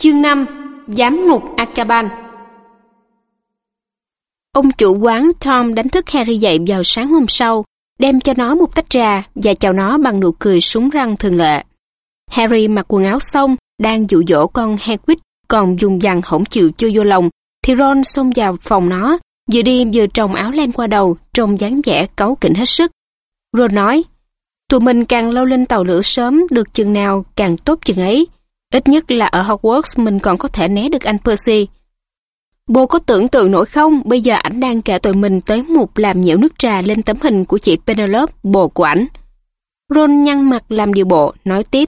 Chương 5 Giám ngục Akaban Ông chủ quán Tom đánh thức Harry dậy vào sáng hôm sau, đem cho nó một tách trà và chào nó bằng nụ cười súng răng thường lệ. Harry mặc quần áo xong, đang dụ dỗ con Hagrid còn dùng dằn hổng chịu chưa vô lòng, thì Ron xông vào phòng nó, vừa đi vừa trồng áo len qua đầu, trông dáng vẻ cáu kỉnh hết sức. Ron nói, tụi mình càng lâu lên tàu lửa sớm được chừng nào càng tốt chừng ấy. Ít nhất là ở Hogwarts mình còn có thể né được anh Percy. Bồ có tưởng tượng nổi không, bây giờ ảnh đang kể tụi mình tới một làm nhiễu nước trà lên tấm hình của chị Penelope, bồ của ảnh. Ron nhăn mặt làm điều bộ, nói tiếp.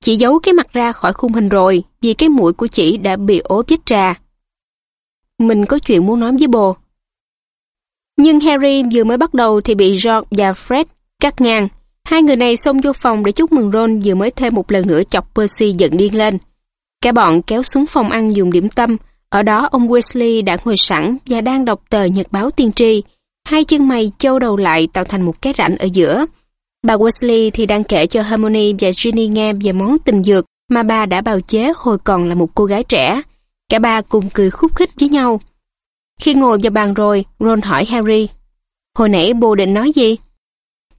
Chị giấu cái mặt ra khỏi khung hình rồi, vì cái mũi của chị đã bị ố vết trà. Mình có chuyện muốn nói với bồ. Nhưng Harry vừa mới bắt đầu thì bị George và Fred cắt ngang. Hai người này xông vô phòng để chúc mừng Ron vừa mới thêm một lần nữa chọc Percy giận điên lên. Cả bọn kéo xuống phòng ăn dùng điểm tâm. Ở đó ông Wesley đã ngồi sẵn và đang đọc tờ nhật báo tiên tri. Hai chân mày châu đầu lại tạo thành một cái rãnh ở giữa. Bà Wesley thì đang kể cho Hermione và Ginny nghe về món tình dược mà bà đã bào chế hồi còn là một cô gái trẻ. Cả ba cùng cười khúc khích với nhau. Khi ngồi vào bàn rồi, Ron hỏi Harry, Hồi nãy bồ định nói gì?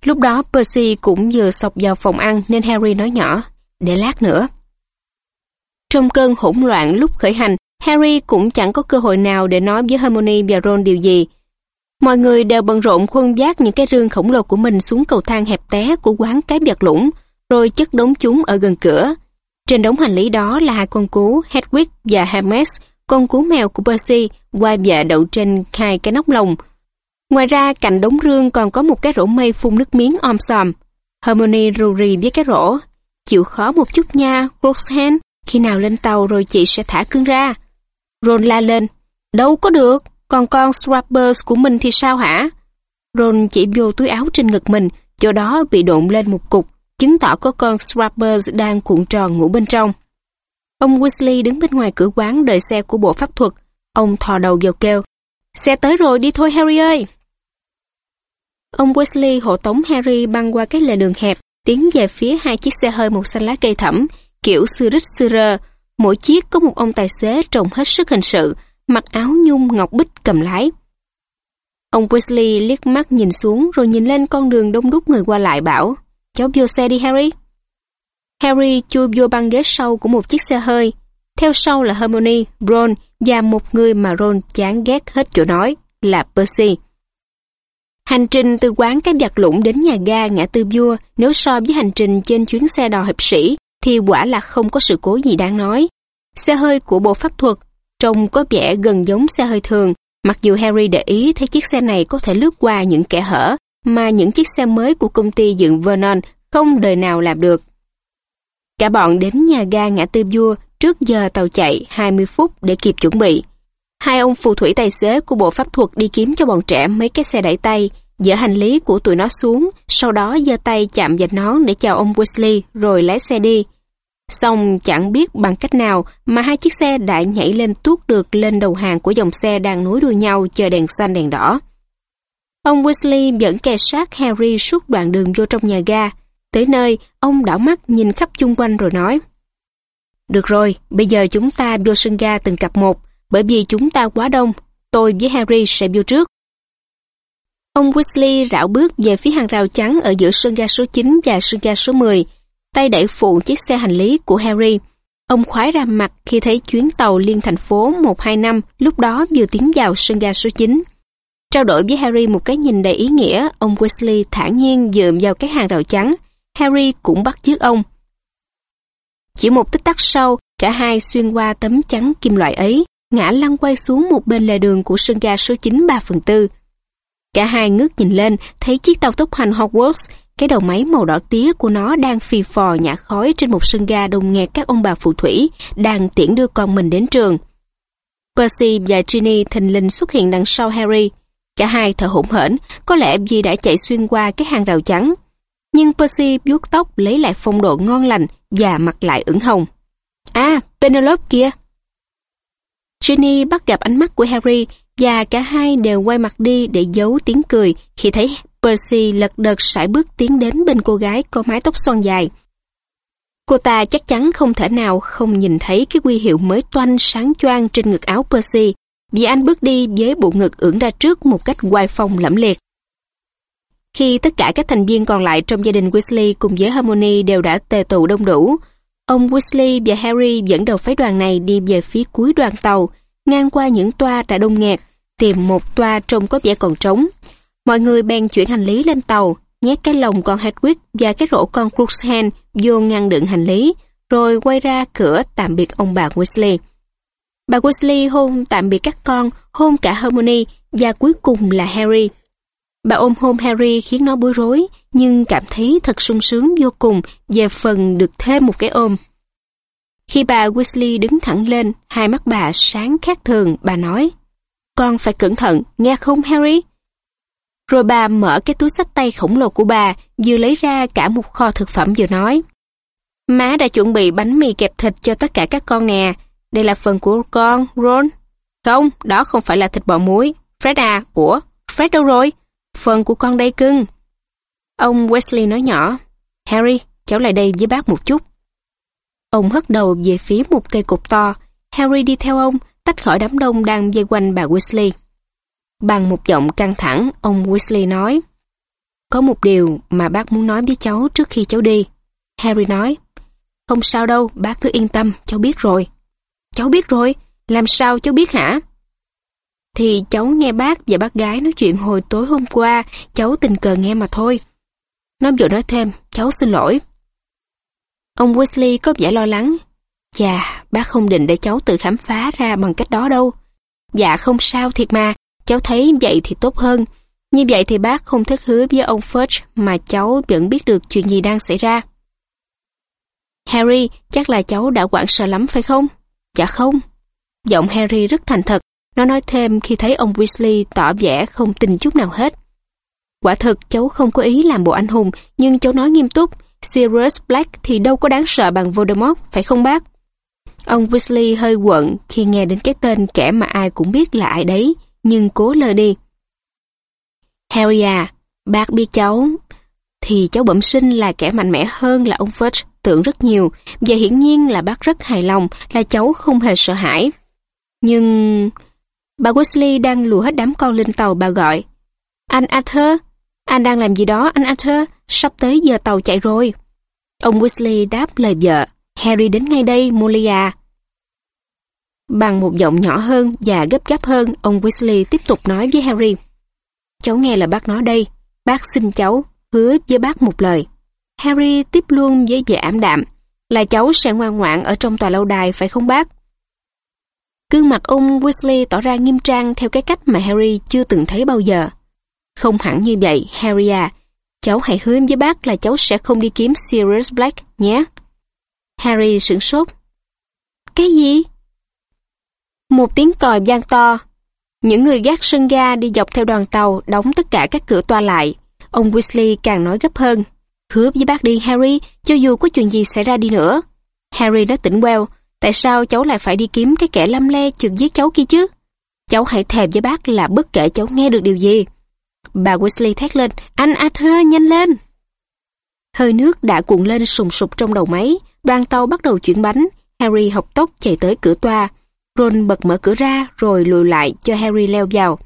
Lúc đó Percy cũng vừa sọc vào phòng ăn nên Harry nói nhỏ, để lát nữa. Trong cơn hỗn loạn lúc khởi hành, Harry cũng chẳng có cơ hội nào để nói với Hermione và Ron điều gì. Mọi người đều bận rộn khuân vác những cái rương khổng lồ của mình xuống cầu thang hẹp té của quán cái vật lũng, rồi chất đống chúng ở gần cửa. Trên đống hành lý đó là hai con cú Hedwig và Hermes, con cú mèo của Percy, qua vợ đậu trên hai cái nóc lồng, Ngoài ra, cạnh đống rương còn có một cái rổ mây phun nước miếng om sòm. Harmony rù rì với cái rổ. Chịu khó một chút nha, Roxanne. Khi nào lên tàu rồi chị sẽ thả cưng ra. Ron la lên. Đâu có được, còn con scrappers của mình thì sao hả? Ron chỉ vô túi áo trên ngực mình, chỗ đó bị độn lên một cục, chứng tỏ có con scrappers đang cuộn tròn ngủ bên trong. Ông Weasley đứng bên ngoài cửa quán đợi xe của bộ pháp thuật. Ông thò đầu vào kêu. Xe tới rồi, đi thôi Harry ơi! Ông Wesley hộ tống Harry băng qua cái lề đường hẹp, tiến về phía hai chiếc xe hơi màu xanh lá cây thẫm, kiểu xưa rít rơ. Mỗi chiếc có một ông tài xế trông hết sức hình sự, mặc áo nhung ngọc bích cầm lái. Ông Wesley liếc mắt nhìn xuống rồi nhìn lên con đường đông đúc người qua lại bảo, cháu vô xe đi Harry. Harry chui vô băng ghế sau của một chiếc xe hơi. Theo sau là Hermione, Ron và một người mà Ron chán ghét hết chỗ nói, là Percy. Hành trình từ quán cái giặt lũng đến nhà ga, ngã tư vua, nếu so với hành trình trên chuyến xe đò hiệp sĩ, thì quả là không có sự cố gì đáng nói. Xe hơi của bộ pháp thuật trông có vẻ gần giống xe hơi thường mặc dù Harry để ý thấy chiếc xe này có thể lướt qua những kẻ hở, mà những chiếc xe mới của công ty dựng Vernon không đời nào làm được. Cả bọn đến nhà ga ngã tư vua trước giờ tàu chạy 20 phút để kịp chuẩn bị. Hai ông phù thủy tài xế của bộ pháp thuật đi kiếm cho bọn trẻ mấy cái xe đẩy tay, dỡ hành lý của tụi nó xuống, sau đó giơ tay chạm vào nón để chào ông Wesley rồi lái xe đi. Xong chẳng biết bằng cách nào mà hai chiếc xe đã nhảy lên tuốt được lên đầu hàng của dòng xe đang nối đuôi nhau chờ đèn xanh đèn đỏ. Ông Wesley vẫn kề sát Harry suốt đoạn đường vô trong nhà ga. Tới nơi, ông đảo mắt nhìn khắp chung quanh rồi nói Được rồi, bây giờ chúng ta vô sân ga từng cặp một, bởi vì chúng ta quá đông, tôi với Harry sẽ vô trước. Ông Weasley rảo bước về phía hàng rào trắng ở giữa sân ga số 9 và sân ga số 10, tay đẩy phụ chiếc xe hành lý của Harry. Ông khoái ra mặt khi thấy chuyến tàu liên thành phố 125 lúc đó vừa tiến vào sân ga số 9. Trao đổi với Harry một cái nhìn đầy ý nghĩa, ông Weasley thản nhiên dựa vào cái hàng rào trắng. Harry cũng bắt chước ông. Chỉ một tích tắc sau, cả hai xuyên qua tấm chắn kim loại ấy ngã lăn quay xuống một bên lề đường của sân ga số 9 3 phần tư. Cả hai ngước nhìn lên, thấy chiếc tàu tốc hành Hogwarts, cái đầu máy màu đỏ tía của nó đang phì phò nhả khói trên một sân ga đông nghẹt các ông bà phù thủy, đang tiễn đưa con mình đến trường. Percy và Ginny thình lình xuất hiện đằng sau Harry. Cả hai thở hổn hển, có lẽ vì đã chạy xuyên qua cái hàng rào trắng. Nhưng Percy vuốt tóc lấy lại phong độ ngon lành và mặt lại ửng hồng. À, Penelope kia! Ginny bắt gặp ánh mắt của Harry và cả hai đều quay mặt đi để giấu tiếng cười khi thấy Percy lật đật sải bước tiến đến bên cô gái có mái tóc xoăn dài. Cô ta chắc chắn không thể nào không nhìn thấy cái quy hiệu mới toanh sáng choang trên ngực áo Percy vì anh bước đi với bộ ngực ưỡn ra trước một cách oai phong lẫm liệt. Khi tất cả các thành viên còn lại trong gia đình Weasley cùng với Harmony đều đã tề tụ đông đủ, ông Weasley và Harry dẫn đầu phái đoàn này đi về phía cuối đoàn tàu, ngang qua những toa đã đông nghẹt, tìm một toa trông có vẻ còn trống. Mọi người bèn chuyển hành lý lên tàu, nhét cái lồng con Hedwig và cái rổ con Crookshank vô ngăn đựng hành lý, rồi quay ra cửa tạm biệt ông bà Weasley. Bà Weasley hôn tạm biệt các con, hôn cả Hermione và cuối cùng là Harry. Bà ôm hôn Harry khiến nó bối rối, nhưng cảm thấy thật sung sướng vô cùng về phần được thêm một cái ôm. Khi bà Weasley đứng thẳng lên, hai mắt bà sáng khác thường, bà nói, Con phải cẩn thận, nghe không Harry? Rồi bà mở cái túi sách tay khổng lồ của bà, vừa lấy ra cả một kho thực phẩm vừa nói. Má đã chuẩn bị bánh mì kẹp thịt cho tất cả các con nè. Đây là phần của con, Ron. Không, đó không phải là thịt bò muối. Fred à, ủa, Fred đâu rồi? Phần của con đây cưng. Ông Wesley nói nhỏ, Harry, cháu lại đây với bác một chút. Ông hất đầu về phía một cây cột to. Harry đi theo ông, tách khỏi đám đông đang dây quanh bà Wesley. Bằng một giọng căng thẳng, ông Wesley nói, Có một điều mà bác muốn nói với cháu trước khi cháu đi. Harry nói, Không sao đâu, bác cứ yên tâm, cháu biết rồi. Cháu biết rồi, làm sao cháu biết hả? Thì cháu nghe bác và bác gái nói chuyện hồi tối hôm qua, cháu tình cờ nghe mà thôi. Nó vừa nói thêm, cháu xin lỗi. Ông Wesley có vẻ lo lắng. Chà, bác không định để cháu tự khám phá ra bằng cách đó đâu. Dạ không sao thiệt mà, cháu thấy vậy thì tốt hơn. Như vậy thì bác không thất hứa với ông Fudge mà cháu vẫn biết được chuyện gì đang xảy ra. Harry, chắc là cháu đã quảng sợ lắm phải không? Dạ không. Giọng Harry rất thành thật, nó nói thêm khi thấy ông Weasley tỏ vẻ không tin chút nào hết. Quả thực cháu không có ý làm bộ anh hùng, nhưng cháu nói nghiêm túc, Sirius Black thì đâu có đáng sợ bằng Voldemort, phải không bác? Ông Weasley hơi quận khi nghe đến cái tên kẻ mà ai cũng biết là ai đấy, nhưng cố lơ đi. Harry à, bác biết cháu, thì cháu bẩm sinh là kẻ mạnh mẽ hơn là ông Fudge tưởng rất nhiều, và hiển nhiên là bác rất hài lòng là cháu không hề sợ hãi. Nhưng... Bà wesley đang lùa hết đám con lên tàu bà gọi. Anh Arthur, anh đang làm gì đó anh Arthur, sắp tới giờ tàu chạy rồi. Ông wesley đáp lời vợ, Harry đến ngay đây, Molia. Bằng một giọng nhỏ hơn và gấp gáp hơn, ông wesley tiếp tục nói với Harry. Cháu nghe là bác nói đây, bác xin cháu, hứa với bác một lời. Harry tiếp luôn với vẻ ảm đạm, là cháu sẽ ngoan ngoãn ở trong tòa lâu đài phải không bác? Gương mặt ông Weasley tỏ ra nghiêm trang theo cái cách mà Harry chưa từng thấy bao giờ. Không hẳn như vậy, Harry à, cháu hãy hứa với bác là cháu sẽ không đi kiếm Sirius Black nhé. Harry sửng sốt. Cái gì? Một tiếng còi vang to. Những người gác sân ga đi dọc theo đoàn tàu đóng tất cả các cửa toa lại. Ông Weasley càng nói gấp hơn. Hứa với bác đi Harry, cho dù có chuyện gì xảy ra đi nữa. Harry nói tỉnh queo, tại sao cháu lại phải đi kiếm cái kẻ lâm le chuyện giết cháu kia chứ? Cháu hãy thèm với bác là bất kể cháu nghe được điều gì. Bà Wesley thét lên, anh Arthur nhanh lên. Hơi nước đã cuộn lên sùng sục trong đầu máy, đoàn tàu bắt đầu chuyển bánh, Harry học tốc chạy tới cửa toa. Ron bật mở cửa ra rồi lùi lại cho Harry leo vào.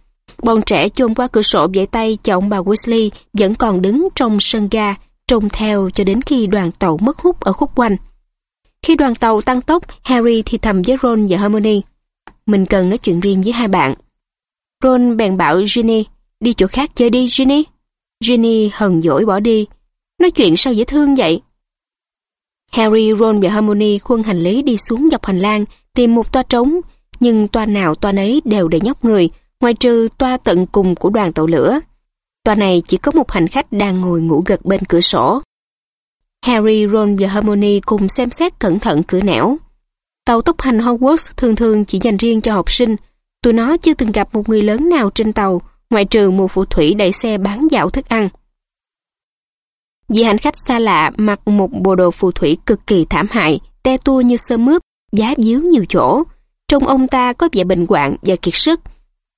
Bọn trẻ chôn qua cửa sổ vẫy tay cho ông bà Weasley vẫn còn đứng trong sân ga, trông theo cho đến khi đoàn tàu mất hút ở khúc quanh. Khi đoàn tàu tăng tốc, Harry thì thầm với Ron và Hermione. Mình cần nói chuyện riêng với hai bạn. Ron bèn bảo Ginny, đi chỗ khác chơi đi Ginny. Ginny hờn dỗi bỏ đi. Nói chuyện sao dễ thương vậy? Harry, Ron và Hermione khuân hành lý đi xuống dọc hành lang, tìm một toa trống, nhưng toa nào toa nấy đều để nhóc người, ngoài trừ toa tận cùng của đoàn tàu lửa. Toa này chỉ có một hành khách đang ngồi ngủ gật bên cửa sổ. Harry, Ron và Hermione cùng xem xét cẩn thận cửa nẻo. Tàu tốc hành Hogwarts thường thường chỉ dành riêng cho học sinh. Tụi nó chưa từng gặp một người lớn nào trên tàu, ngoại trừ một phụ thủy đẩy xe bán dạo thức ăn. Vì hành khách xa lạ mặc một bộ đồ phù thủy cực kỳ thảm hại, te tua như sơ mướp, giá díu nhiều chỗ. Trông ông ta có vẻ bệnh hoạn và kiệt sức.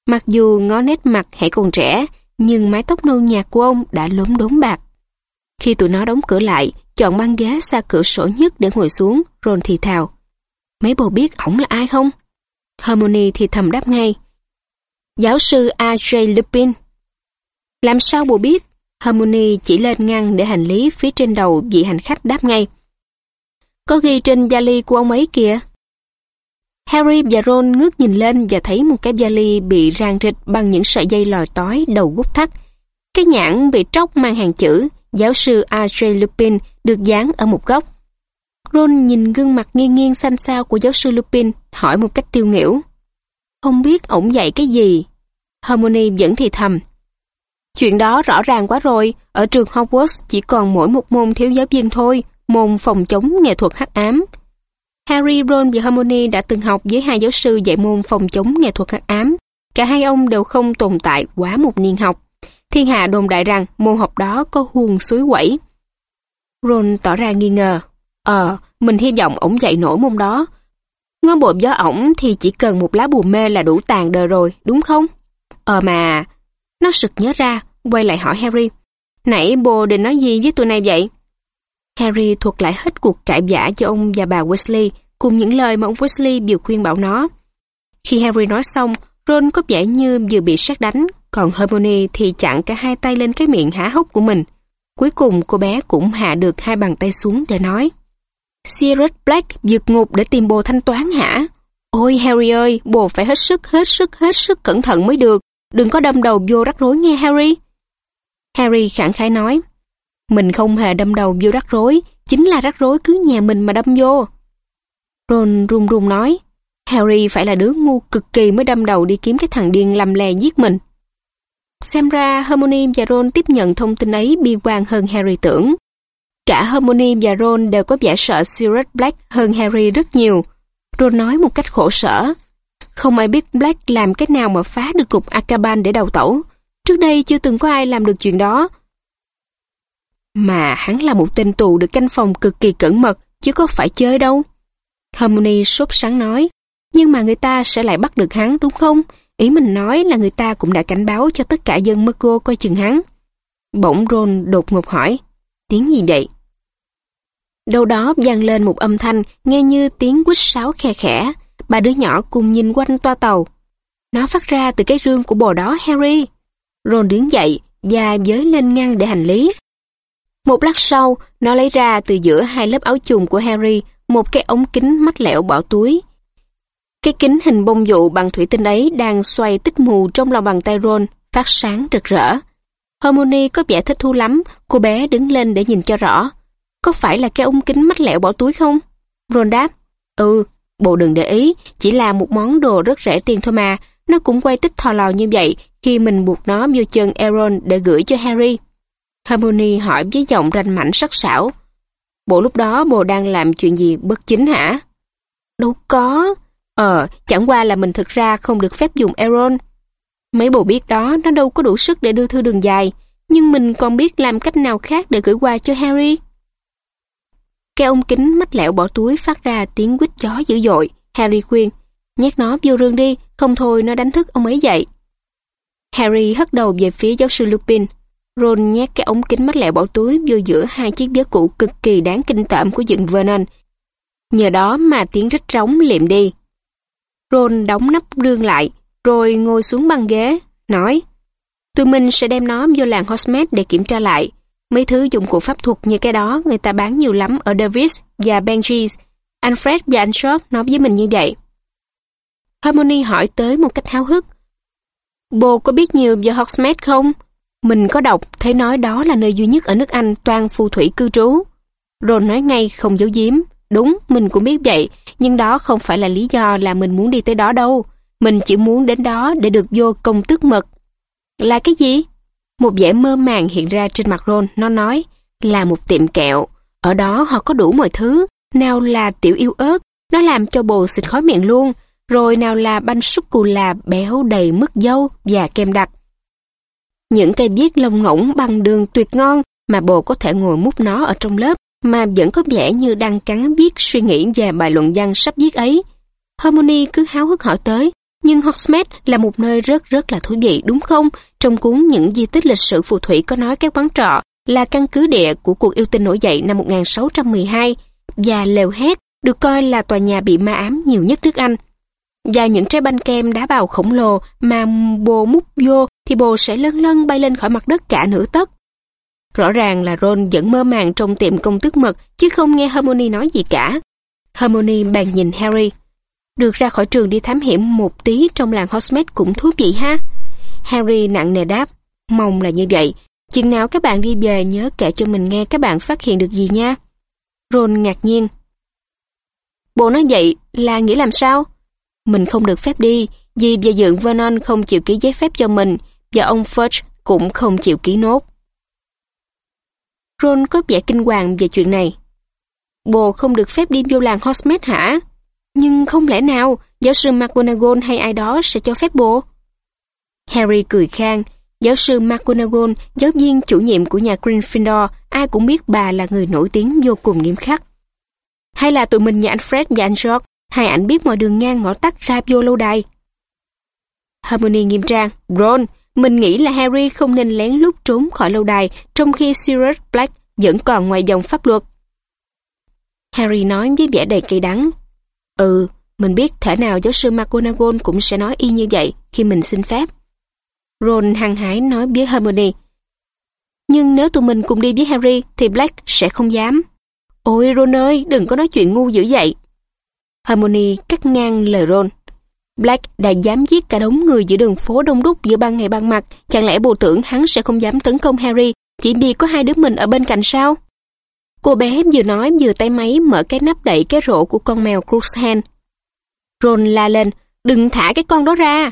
Mặc dù ngó nét mặt hãy còn trẻ, nhưng mái tóc nâu nhạt của ông đã lốm đốm bạc. Khi tụi nó đóng cửa lại, chọn băng ghế xa cửa sổ nhất để ngồi xuống, Ron thì thào. Mấy bồ biết ổng là ai không? Harmony thì thầm đáp ngay. Giáo sư A.J. Lupin. Làm sao bồ biết? Harmony chỉ lên ngăn để hành lý phía trên đầu vị hành khách đáp ngay. Có ghi trên vali của ông ấy kìa. Harry và Ron ngước nhìn lên và thấy một cái vali bị rang rịch bằng những sợi dây lòi tói đầu gút thắt. Cái nhãn bị tróc mang hàng chữ giáo sư R.J. Lupin được dán ở một góc. Ron nhìn gương mặt nghiêng nghiêng xanh xao của giáo sư Lupin, hỏi một cách tiêu nghỉu. Không biết ổng dạy cái gì? Hermione vẫn thì thầm. Chuyện đó rõ ràng quá rồi, ở trường Hogwarts chỉ còn mỗi một môn thiếu giáo viên thôi, môn phòng chống nghệ thuật hắc ám. Harry, Ron và Hermione đã từng học với hai giáo sư dạy môn phòng chống nghệ thuật hắc ám. Cả hai ông đều không tồn tại quá một niên học. Thiên hạ đồn đại rằng môn học đó có huông suối quẩy. Ron tỏ ra nghi ngờ. Ờ, mình hy vọng ổng dạy nổi môn đó. Ngó bộ gió ổng thì chỉ cần một lá bùa mê là đủ tàn đời rồi, đúng không? Ờ mà... Nó sực nhớ ra, quay lại hỏi Harry. Nãy bồ định nói gì với tụi này vậy? Harry thuật lại hết cuộc cãi vã cho ông và bà Weasley cùng những lời mà ông Weasley vừa khuyên bảo nó. Khi Harry nói xong, Ron có vẻ như vừa bị sát đánh, còn Hermione thì chặn cả hai tay lên cái miệng há hốc của mình. Cuối cùng cô bé cũng hạ được hai bàn tay xuống để nói. Sirius Black vượt ngục để tìm bồ thanh toán hả? Ôi Harry ơi, bồ phải hết sức, hết sức, hết sức cẩn thận mới được. Đừng có đâm đầu vô rắc rối nghe Harry. Harry khẳng khái nói. Mình không hề đâm đầu vô rắc rối, chính là rắc rối cứ nhà mình mà đâm vô. Ron run run nói. Harry phải là đứa ngu cực kỳ mới đâm đầu đi kiếm cái thằng điên làm lè giết mình. Xem ra Hermione và Ron tiếp nhận thông tin ấy bi quan hơn Harry tưởng. Cả Hermione và Ron đều có vẻ sợ Sirius Black hơn Harry rất nhiều. Ron nói một cách khổ sở. Không ai biết Black làm cách nào mà phá được cục Akaban để đầu tẩu. Trước đây chưa từng có ai làm được chuyện đó. Mà hắn là một tên tù được canh phòng cực kỳ cẩn mật, chứ có phải chơi đâu. Hermione sốt sáng nói, nhưng mà người ta sẽ lại bắt được hắn đúng không? Ý mình nói là người ta cũng đã cảnh báo cho tất cả dân Merco coi chừng hắn. Bỗng Ron đột ngột hỏi, tiếng gì vậy? Đâu đó vang lên một âm thanh nghe như tiếng quýt sáo khe khẽ. Ba đứa nhỏ cùng nhìn quanh toa tàu. Nó phát ra từ cái rương của bò đó Harry. Ron đứng dậy và giới lên ngăn để hành lý. Một lát sau, nó lấy ra từ giữa hai lớp áo chùm của Harry một cái ống kính mắt lẹo bỏ túi. Cái kính hình bông dụ bằng thủy tinh ấy đang xoay tích mù trong lòng bàn tay Ron, phát sáng rực rỡ. Hermione có vẻ thích thú lắm, cô bé đứng lên để nhìn cho rõ. Có phải là cái ống kính mắt lẹo bỏ túi không? Ron đáp, ừ, bộ đừng để ý, chỉ là một món đồ rất rẻ tiền thôi mà, nó cũng quay tích thò lò như vậy khi mình buộc nó vô chân Aaron để gửi cho Harry. Hermione hỏi với giọng ranh mảnh sắc sảo. Bộ lúc đó bồ đang làm chuyện gì bất chính hả? Đâu có. Ờ, chẳng qua là mình thực ra không được phép dùng Aeron. Mấy bồ biết đó, nó đâu có đủ sức để đưa thư đường dài, nhưng mình còn biết làm cách nào khác để gửi qua cho Harry. Cái ống kính mắt lẹo bỏ túi phát ra tiếng quýt chó dữ dội. Harry khuyên, nhét nó vô rương đi, không thôi nó đánh thức ông ấy dậy. Harry hất đầu về phía giáo sư Lupin. Ron nhét cái ống kính mắt lẹo bỏ túi vô giữa hai chiếc ghế cũ cực kỳ đáng kinh tởm của dựng Vernon. Nhờ đó mà tiếng rít trống liệm đi. Ron đóng nắp rương lại, rồi ngồi xuống băng ghế, nói Tụi mình sẽ đem nó vô làng Hogsmeade để kiểm tra lại. Mấy thứ dụng cụ pháp thuật như cái đó người ta bán nhiều lắm ở Davis và Benji's. Anh Fred và anh Short nói với mình như vậy. Harmony hỏi tới một cách háo hức. Bồ có biết nhiều về Hogsmeade không? Mình có đọc thấy nói đó là nơi duy nhất ở nước Anh toàn phù thủy cư trú. Ron nói ngay không giấu giếm. Đúng, mình cũng biết vậy, nhưng đó không phải là lý do là mình muốn đi tới đó đâu. Mình chỉ muốn đến đó để được vô công tước mật. Là cái gì? Một vẻ mơ màng hiện ra trên mặt Ron, nó nói, là một tiệm kẹo. Ở đó họ có đủ mọi thứ, nào là tiểu yêu ớt, nó làm cho bồ xịt khói miệng luôn, rồi nào là banh sô-cô-la béo đầy mứt dâu và kem đặc. Những cây biếc lông ngỗng bằng đường tuyệt ngon mà bồ có thể ngồi mút nó ở trong lớp mà vẫn có vẻ như đang cắn viết suy nghĩ về bài luận văn sắp viết ấy. Harmony cứ háo hức hỏi tới, nhưng Hogsmeade là một nơi rất rất là thú vị đúng không? Trong cuốn những di tích lịch sử phù thủy có nói các quán trọ là căn cứ địa của cuộc yêu tinh nổi dậy năm 1612 và lều hét được coi là tòa nhà bị ma ám nhiều nhất nước Anh. Và những trái banh kem đá bào khổng lồ mà bồ múc vô thì bồ sẽ lân lân bay lên khỏi mặt đất cả nửa tấc. Rõ ràng là Ron vẫn mơ màng trong tiệm công thức mật chứ không nghe Hermione nói gì cả. Hermione bàn nhìn Harry. Được ra khỏi trường đi thám hiểm một tí trong làng Hogsmeade cũng thú vị ha. Harry nặng nề đáp. Mong là như vậy. Chừng nào các bạn đi về nhớ kể cho mình nghe các bạn phát hiện được gì nha. Ron ngạc nhiên. Bộ nói vậy là nghĩ làm sao? Mình không được phép đi, vì và dượng Vernon không chịu ký giấy phép cho mình, và ông Fudge cũng không chịu ký nốt. Ron có vẻ kinh hoàng về chuyện này. Bồ không được phép đi vô làng Hogsmeade hả? Nhưng không lẽ nào giáo sư McGonagall hay ai đó sẽ cho phép bồ? Harry cười khang. Giáo sư McGonagall, giáo viên chủ nhiệm của nhà Gryffindor, ai cũng biết bà là người nổi tiếng vô cùng nghiêm khắc. Hay là tụi mình nhà anh Fred và anh George, hai ảnh biết mọi đường ngang ngõ tắt ra vô lâu đài. Hermione nghiêm trang, Ron, mình nghĩ là Harry không nên lén lút trốn khỏi lâu đài trong khi Sirius Black vẫn còn ngoài vòng pháp luật. Harry nói với vẻ đầy cay đắng. Ừ, mình biết thể nào giáo sư McGonagall cũng sẽ nói y như vậy khi mình xin phép. Ron hăng hái nói với Hermione. Nhưng nếu tụi mình cùng đi với Harry thì Black sẽ không dám. Ôi Ron ơi, đừng có nói chuyện ngu dữ vậy. Hermione cắt ngang lời Ron. Black đã dám giết cả đống người giữa đường phố đông đúc giữa ban ngày ban mặt. Chẳng lẽ bộ tưởng hắn sẽ không dám tấn công Harry chỉ vì có hai đứa mình ở bên cạnh sao? Cô bé vừa nói vừa tay máy mở cái nắp đậy cái rổ của con mèo Crookshank. Ron la lên, đừng thả cái con đó ra.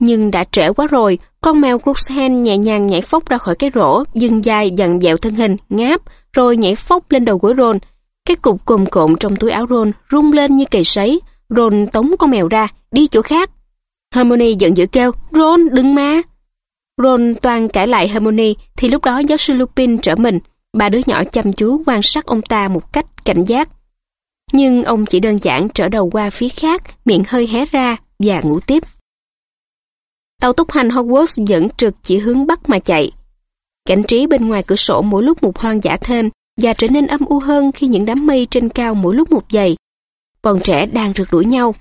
Nhưng đã trễ quá rồi, con mèo Crookshank nhẹ nhàng nhảy phóc ra khỏi cái rổ, dừng dài dần dẹo thân hình, ngáp, rồi nhảy phóc lên đầu gối Ron. Cái cục cồm cộm trong túi áo Ron rung lên như cầy sấy. Ron tống con mèo ra, đi chỗ khác. Harmony giận dữ kêu, Ron đừng mà. Ron toàn cãi lại Harmony thì lúc đó giáo sư Lupin trở mình. Ba đứa nhỏ chăm chú quan sát ông ta một cách cảnh giác. Nhưng ông chỉ đơn giản trở đầu qua phía khác, miệng hơi hé ra và ngủ tiếp. Tàu tốc hành Hogwarts vẫn trực chỉ hướng bắc mà chạy. Cảnh trí bên ngoài cửa sổ mỗi lúc một hoang dã thêm và trở nên âm u hơn khi những đám mây trên cao mỗi lúc một dày. Bọn trẻ đang rượt đuổi nhau.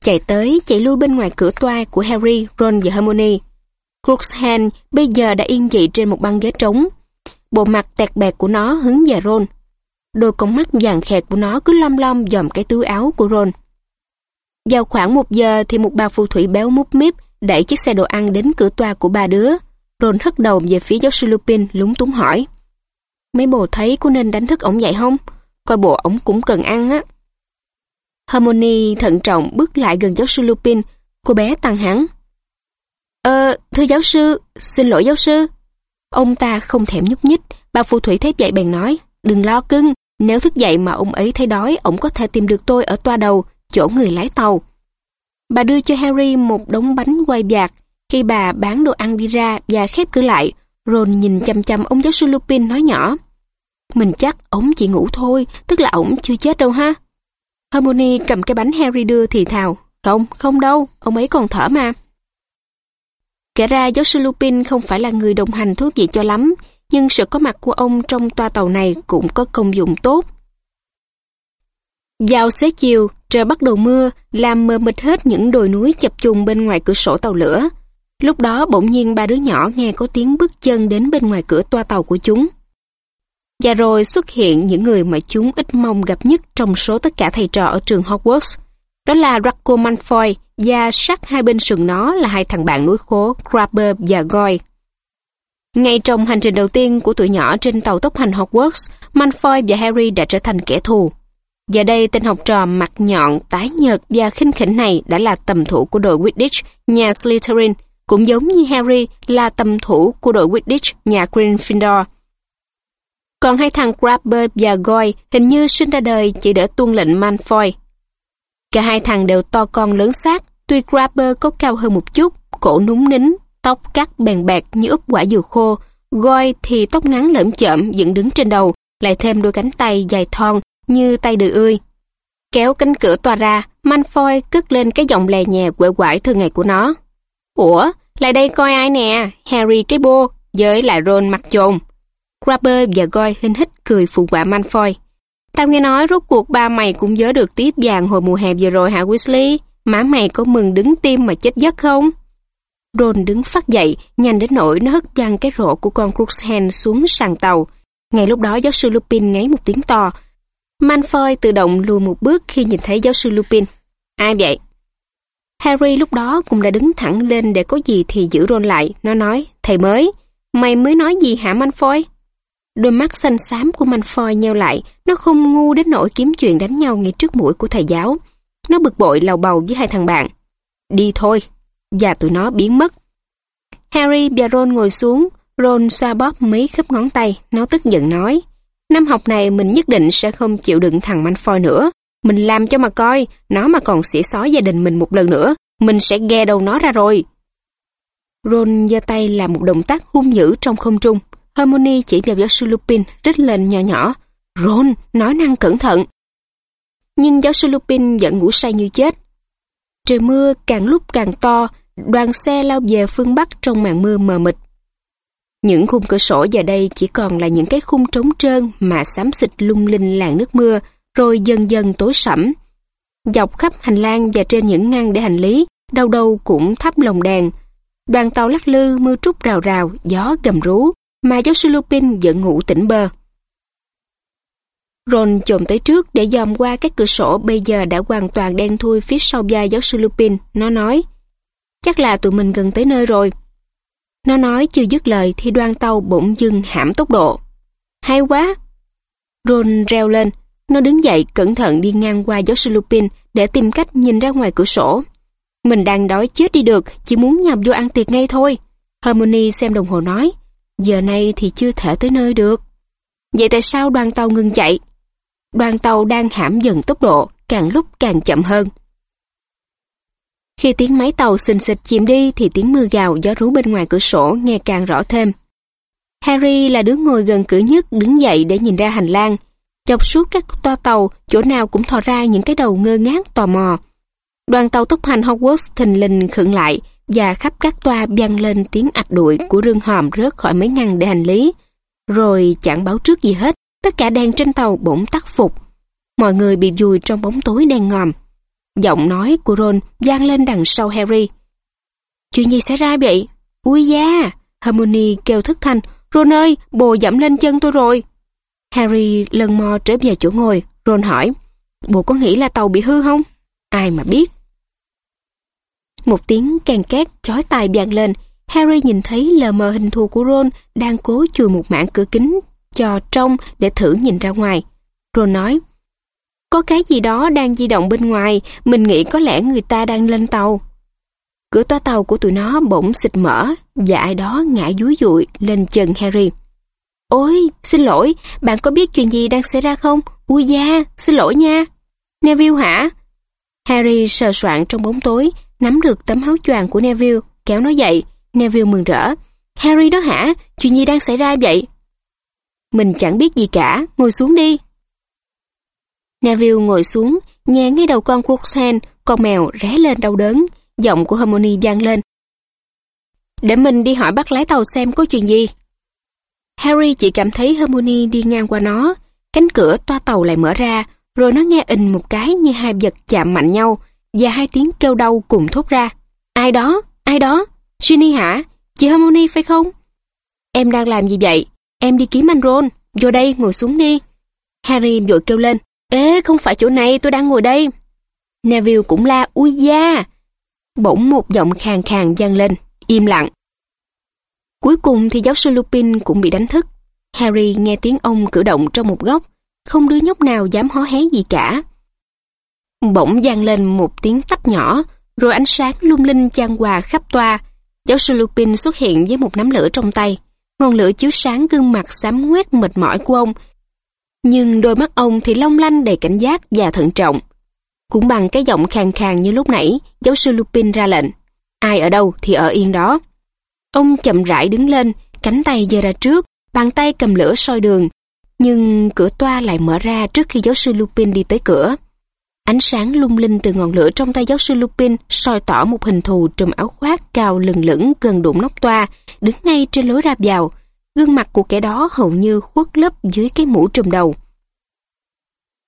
Chạy tới, chạy lui bên ngoài cửa toa của Harry, Ron và Hermione. Crookshank bây giờ đã yên dị trên một băng ghế trống. Bộ mặt tẹt bẹt của nó hướng về Ron. Đôi con mắt vàng khẹt của nó cứ lom lom dòm cái túi áo của Ron. Vào khoảng một giờ thì một bà phù thủy béo múp míp đẩy chiếc xe đồ ăn đến cửa toa của ba đứa. Ron hất đầu về phía giáo sư Lupin lúng túng hỏi. Mấy bồ thấy có nên đánh thức ổng dậy không? Coi bộ ổng cũng cần ăn á. Harmony thận trọng bước lại gần giáo sư Lupin, cô bé tăng hắn. Ờ, thưa giáo sư, xin lỗi giáo sư. Ông ta không thèm nhúc nhích, bà phù thủy thấy vậy bèn nói, đừng lo cưng, nếu thức dậy mà ông ấy thấy đói, ông có thể tìm được tôi ở toa đầu, chỗ người lái tàu. Bà đưa cho Harry một đống bánh quay bạc, Khi bà bán đồ ăn đi ra và khép cửa lại, Ron nhìn chăm chăm ông giáo sư Lupin nói nhỏ. Mình chắc ổng chỉ ngủ thôi, tức là ổng chưa chết đâu ha. Hermione cầm cái bánh Harry đưa thì thào. Không, không đâu, ông ấy còn thở mà. Kể ra giáo sư Lupin không phải là người đồng hành thú vị cho lắm, nhưng sự có mặt của ông trong toa tàu này cũng có công dụng tốt. Vào xế chiều, trời bắt đầu mưa, làm mờ mịt hết những đồi núi chập trùng bên ngoài cửa sổ tàu lửa. Lúc đó bỗng nhiên ba đứa nhỏ nghe có tiếng bước chân đến bên ngoài cửa toa tàu của chúng. Và rồi xuất hiện những người mà chúng ít mong gặp nhất trong số tất cả thầy trò ở trường Hogwarts. Đó là Draco Malfoy và sát hai bên sườn nó là hai thằng bạn núi khố Crabbe và Goy. Ngay trong hành trình đầu tiên của tụi nhỏ trên tàu tốc hành Hogwarts, Malfoy và Harry đã trở thành kẻ thù. Giờ đây tên học trò mặt nhọn, tái nhợt và khinh khỉnh này đã là tầm thủ của đội Quidditch nhà Slytherin, cũng giống như Harry là tầm thủ của đội Quidditch nhà Gryffindor. Còn hai thằng Grabber và Goy hình như sinh ra đời chỉ để tuân lệnh Malfoy. Cả hai thằng đều to con lớn xác, tuy Grabber có cao hơn một chút, cổ núng nính, tóc cắt bèn bạc như úp quả dừa khô, Goy thì tóc ngắn lởm chởm dựng đứng trên đầu, lại thêm đôi cánh tay dài thon như tay đười ươi. Kéo cánh cửa tòa ra, Malfoy cất lên cái giọng lè nhẹ quệ quải thường ngày của nó. Ủa, lại đây coi ai nè, Harry cái bô, với lại Ron mặt trồn. Grabber và Goy hinh hít cười phụ quả Malfoy. Tao nghe nói rốt cuộc ba mày cũng nhớ được tiếp vàng hồi mùa hè vừa rồi hả Weasley? Má mày có mừng đứng tim mà chết giấc không? Ron đứng phát dậy, nhanh đến nỗi nó hất văng cái rổ của con Crookshank xuống sàn tàu. Ngay lúc đó giáo sư Lupin ngáy một tiếng to. Malfoy tự động lùi một bước khi nhìn thấy giáo sư Lupin. Ai vậy? Harry lúc đó cũng đã đứng thẳng lên để có gì thì giữ Ron lại. Nó nói, thầy mới, mày mới nói gì hả Malfoy? Đôi mắt xanh xám của manfoy nheo lại, nó không ngu đến nỗi kiếm chuyện đánh nhau ngay trước mũi của thầy giáo. Nó bực bội lầu bầu với hai thằng bạn. Đi thôi. Và tụi nó biến mất. Harry và Ron ngồi xuống, Ron xoa bóp mấy khớp ngón tay, nó tức giận nói. Năm học này mình nhất định sẽ không chịu đựng thằng manfoy nữa. Mình làm cho mà coi, nó mà còn xỉa xói gia đình mình một lần nữa, mình sẽ ghe đầu nó ra rồi. Ron giơ tay làm một động tác hung dữ trong không trung. Hermione chỉ vào giáo sư Lupin, rít lên nhỏ nhỏ. Ron, nói năng cẩn thận. Nhưng giáo sư Lupin vẫn ngủ say như chết. Trời mưa càng lúc càng to, đoàn xe lao về phương Bắc trong màn mưa mờ mịt. Những khung cửa sổ giờ đây chỉ còn là những cái khung trống trơn mà xám xịt lung linh làn nước mưa, rồi dần dần tối sẫm. Dọc khắp hành lang và trên những ngăn để hành lý, đâu đâu cũng thắp lồng đèn. Đoàn tàu lắc lư, mưa trút rào rào, gió gầm rú, mà giáo sư Lupin vẫn ngủ tỉnh bơ. Ron chồm tới trước để dòm qua các cửa sổ bây giờ đã hoàn toàn đen thui phía sau vai giáo sư Lupin. Nó nói, chắc là tụi mình gần tới nơi rồi. Nó nói chưa dứt lời thì đoàn tàu bỗng dưng hãm tốc độ. Hay quá! Ron reo lên, nó đứng dậy cẩn thận đi ngang qua giáo sư Lupin để tìm cách nhìn ra ngoài cửa sổ. Mình đang đói chết đi được, chỉ muốn nhầm vô ăn tiệc ngay thôi. Harmony xem đồng hồ nói, giờ này thì chưa thể tới nơi được. Vậy tại sao đoàn tàu ngừng chạy? Đoàn tàu đang hãm dần tốc độ, càng lúc càng chậm hơn. Khi tiếng máy tàu xình xịch chìm đi thì tiếng mưa gào gió rú bên ngoài cửa sổ nghe càng rõ thêm. Harry là đứa ngồi gần cửa nhất đứng dậy để nhìn ra hành lang. Chọc suốt các toa tàu, chỗ nào cũng thò ra những cái đầu ngơ ngác tò mò. Đoàn tàu tốc hành Hogwarts thình lình khựng lại và khắp các toa vang lên tiếng ạch đuổi của rương hòm rớt khỏi mấy ngăn để hành lý. Rồi chẳng báo trước gì hết, tất cả đèn trên tàu bỗng tắt phục. Mọi người bị vùi trong bóng tối đen ngòm. Giọng nói của Ron vang lên đằng sau Harry. Chuyện gì xảy ra vậy? Ui da! Hermione kêu thức thanh. Ron ơi, bồ dẫm lên chân tôi rồi. Harry lần mò trở về chỗ ngồi. Ron hỏi, bồ có nghĩ là tàu bị hư không? Ai mà biết. Một tiếng càng két chói tai vang lên. Harry nhìn thấy lờ mờ hình thù của Ron đang cố chùi một mảng cửa kính cho trong để thử nhìn ra ngoài. Ron nói, có cái gì đó đang di động bên ngoài, mình nghĩ có lẽ người ta đang lên tàu. Cửa toa tàu của tụi nó bỗng xịt mở và ai đó ngã dúi dụi lên chân Harry. Ôi, xin lỗi, bạn có biết chuyện gì đang xảy ra không? Ui da, xin lỗi nha. Neville hả? Harry sờ soạn trong bóng tối, nắm được tấm áo choàng của Neville, kéo nó dậy. Neville mừng rỡ. Harry đó hả? Chuyện gì đang xảy ra vậy? Mình chẳng biết gì cả, ngồi xuống đi. Neville ngồi xuống, nhẹ ngay đầu con Crookshank, con mèo ré lên đau đớn, giọng của Harmony vang lên. Để mình đi hỏi bác lái tàu xem có chuyện gì. Harry chỉ cảm thấy Harmony đi ngang qua nó, cánh cửa toa tàu lại mở ra, rồi nó nghe ình một cái như hai vật chạm mạnh nhau, và hai tiếng kêu đau cùng thốt ra. Ai đó? Ai đó? Ginny hả? Chị Harmony phải không? Em đang làm gì vậy? Em đi kiếm anh Ron. Vô đây, ngồi xuống đi. Harry vội kêu lên. Ê, không phải chỗ này, tôi đang ngồi đây. Neville cũng la, ui da. Bỗng một giọng khàn khàn vang lên, im lặng. Cuối cùng thì giáo sư Lupin cũng bị đánh thức. Harry nghe tiếng ông cử động trong một góc, không đứa nhóc nào dám hó hé gì cả. Bỗng vang lên một tiếng tách nhỏ, rồi ánh sáng lung linh chan hòa khắp toa. Giáo sư Lupin xuất hiện với một nắm lửa trong tay. Ngọn lửa chiếu sáng gương mặt xám ngoét mệt mỏi của ông, nhưng đôi mắt ông thì long lanh đầy cảnh giác và thận trọng. Cũng bằng cái giọng khàn khàn như lúc nãy, giáo sư Lupin ra lệnh. Ai ở đâu thì ở yên đó. Ông chậm rãi đứng lên, cánh tay giơ ra trước, bàn tay cầm lửa soi đường. Nhưng cửa toa lại mở ra trước khi giáo sư Lupin đi tới cửa. Ánh sáng lung linh từ ngọn lửa trong tay giáo sư Lupin soi tỏ một hình thù trùm áo khoác cao lừng lững gần đụng nóc toa, đứng ngay trên lối ra vào. gương mặt của kẻ đó hầu như khuất lấp dưới cái mũ trùm đầu.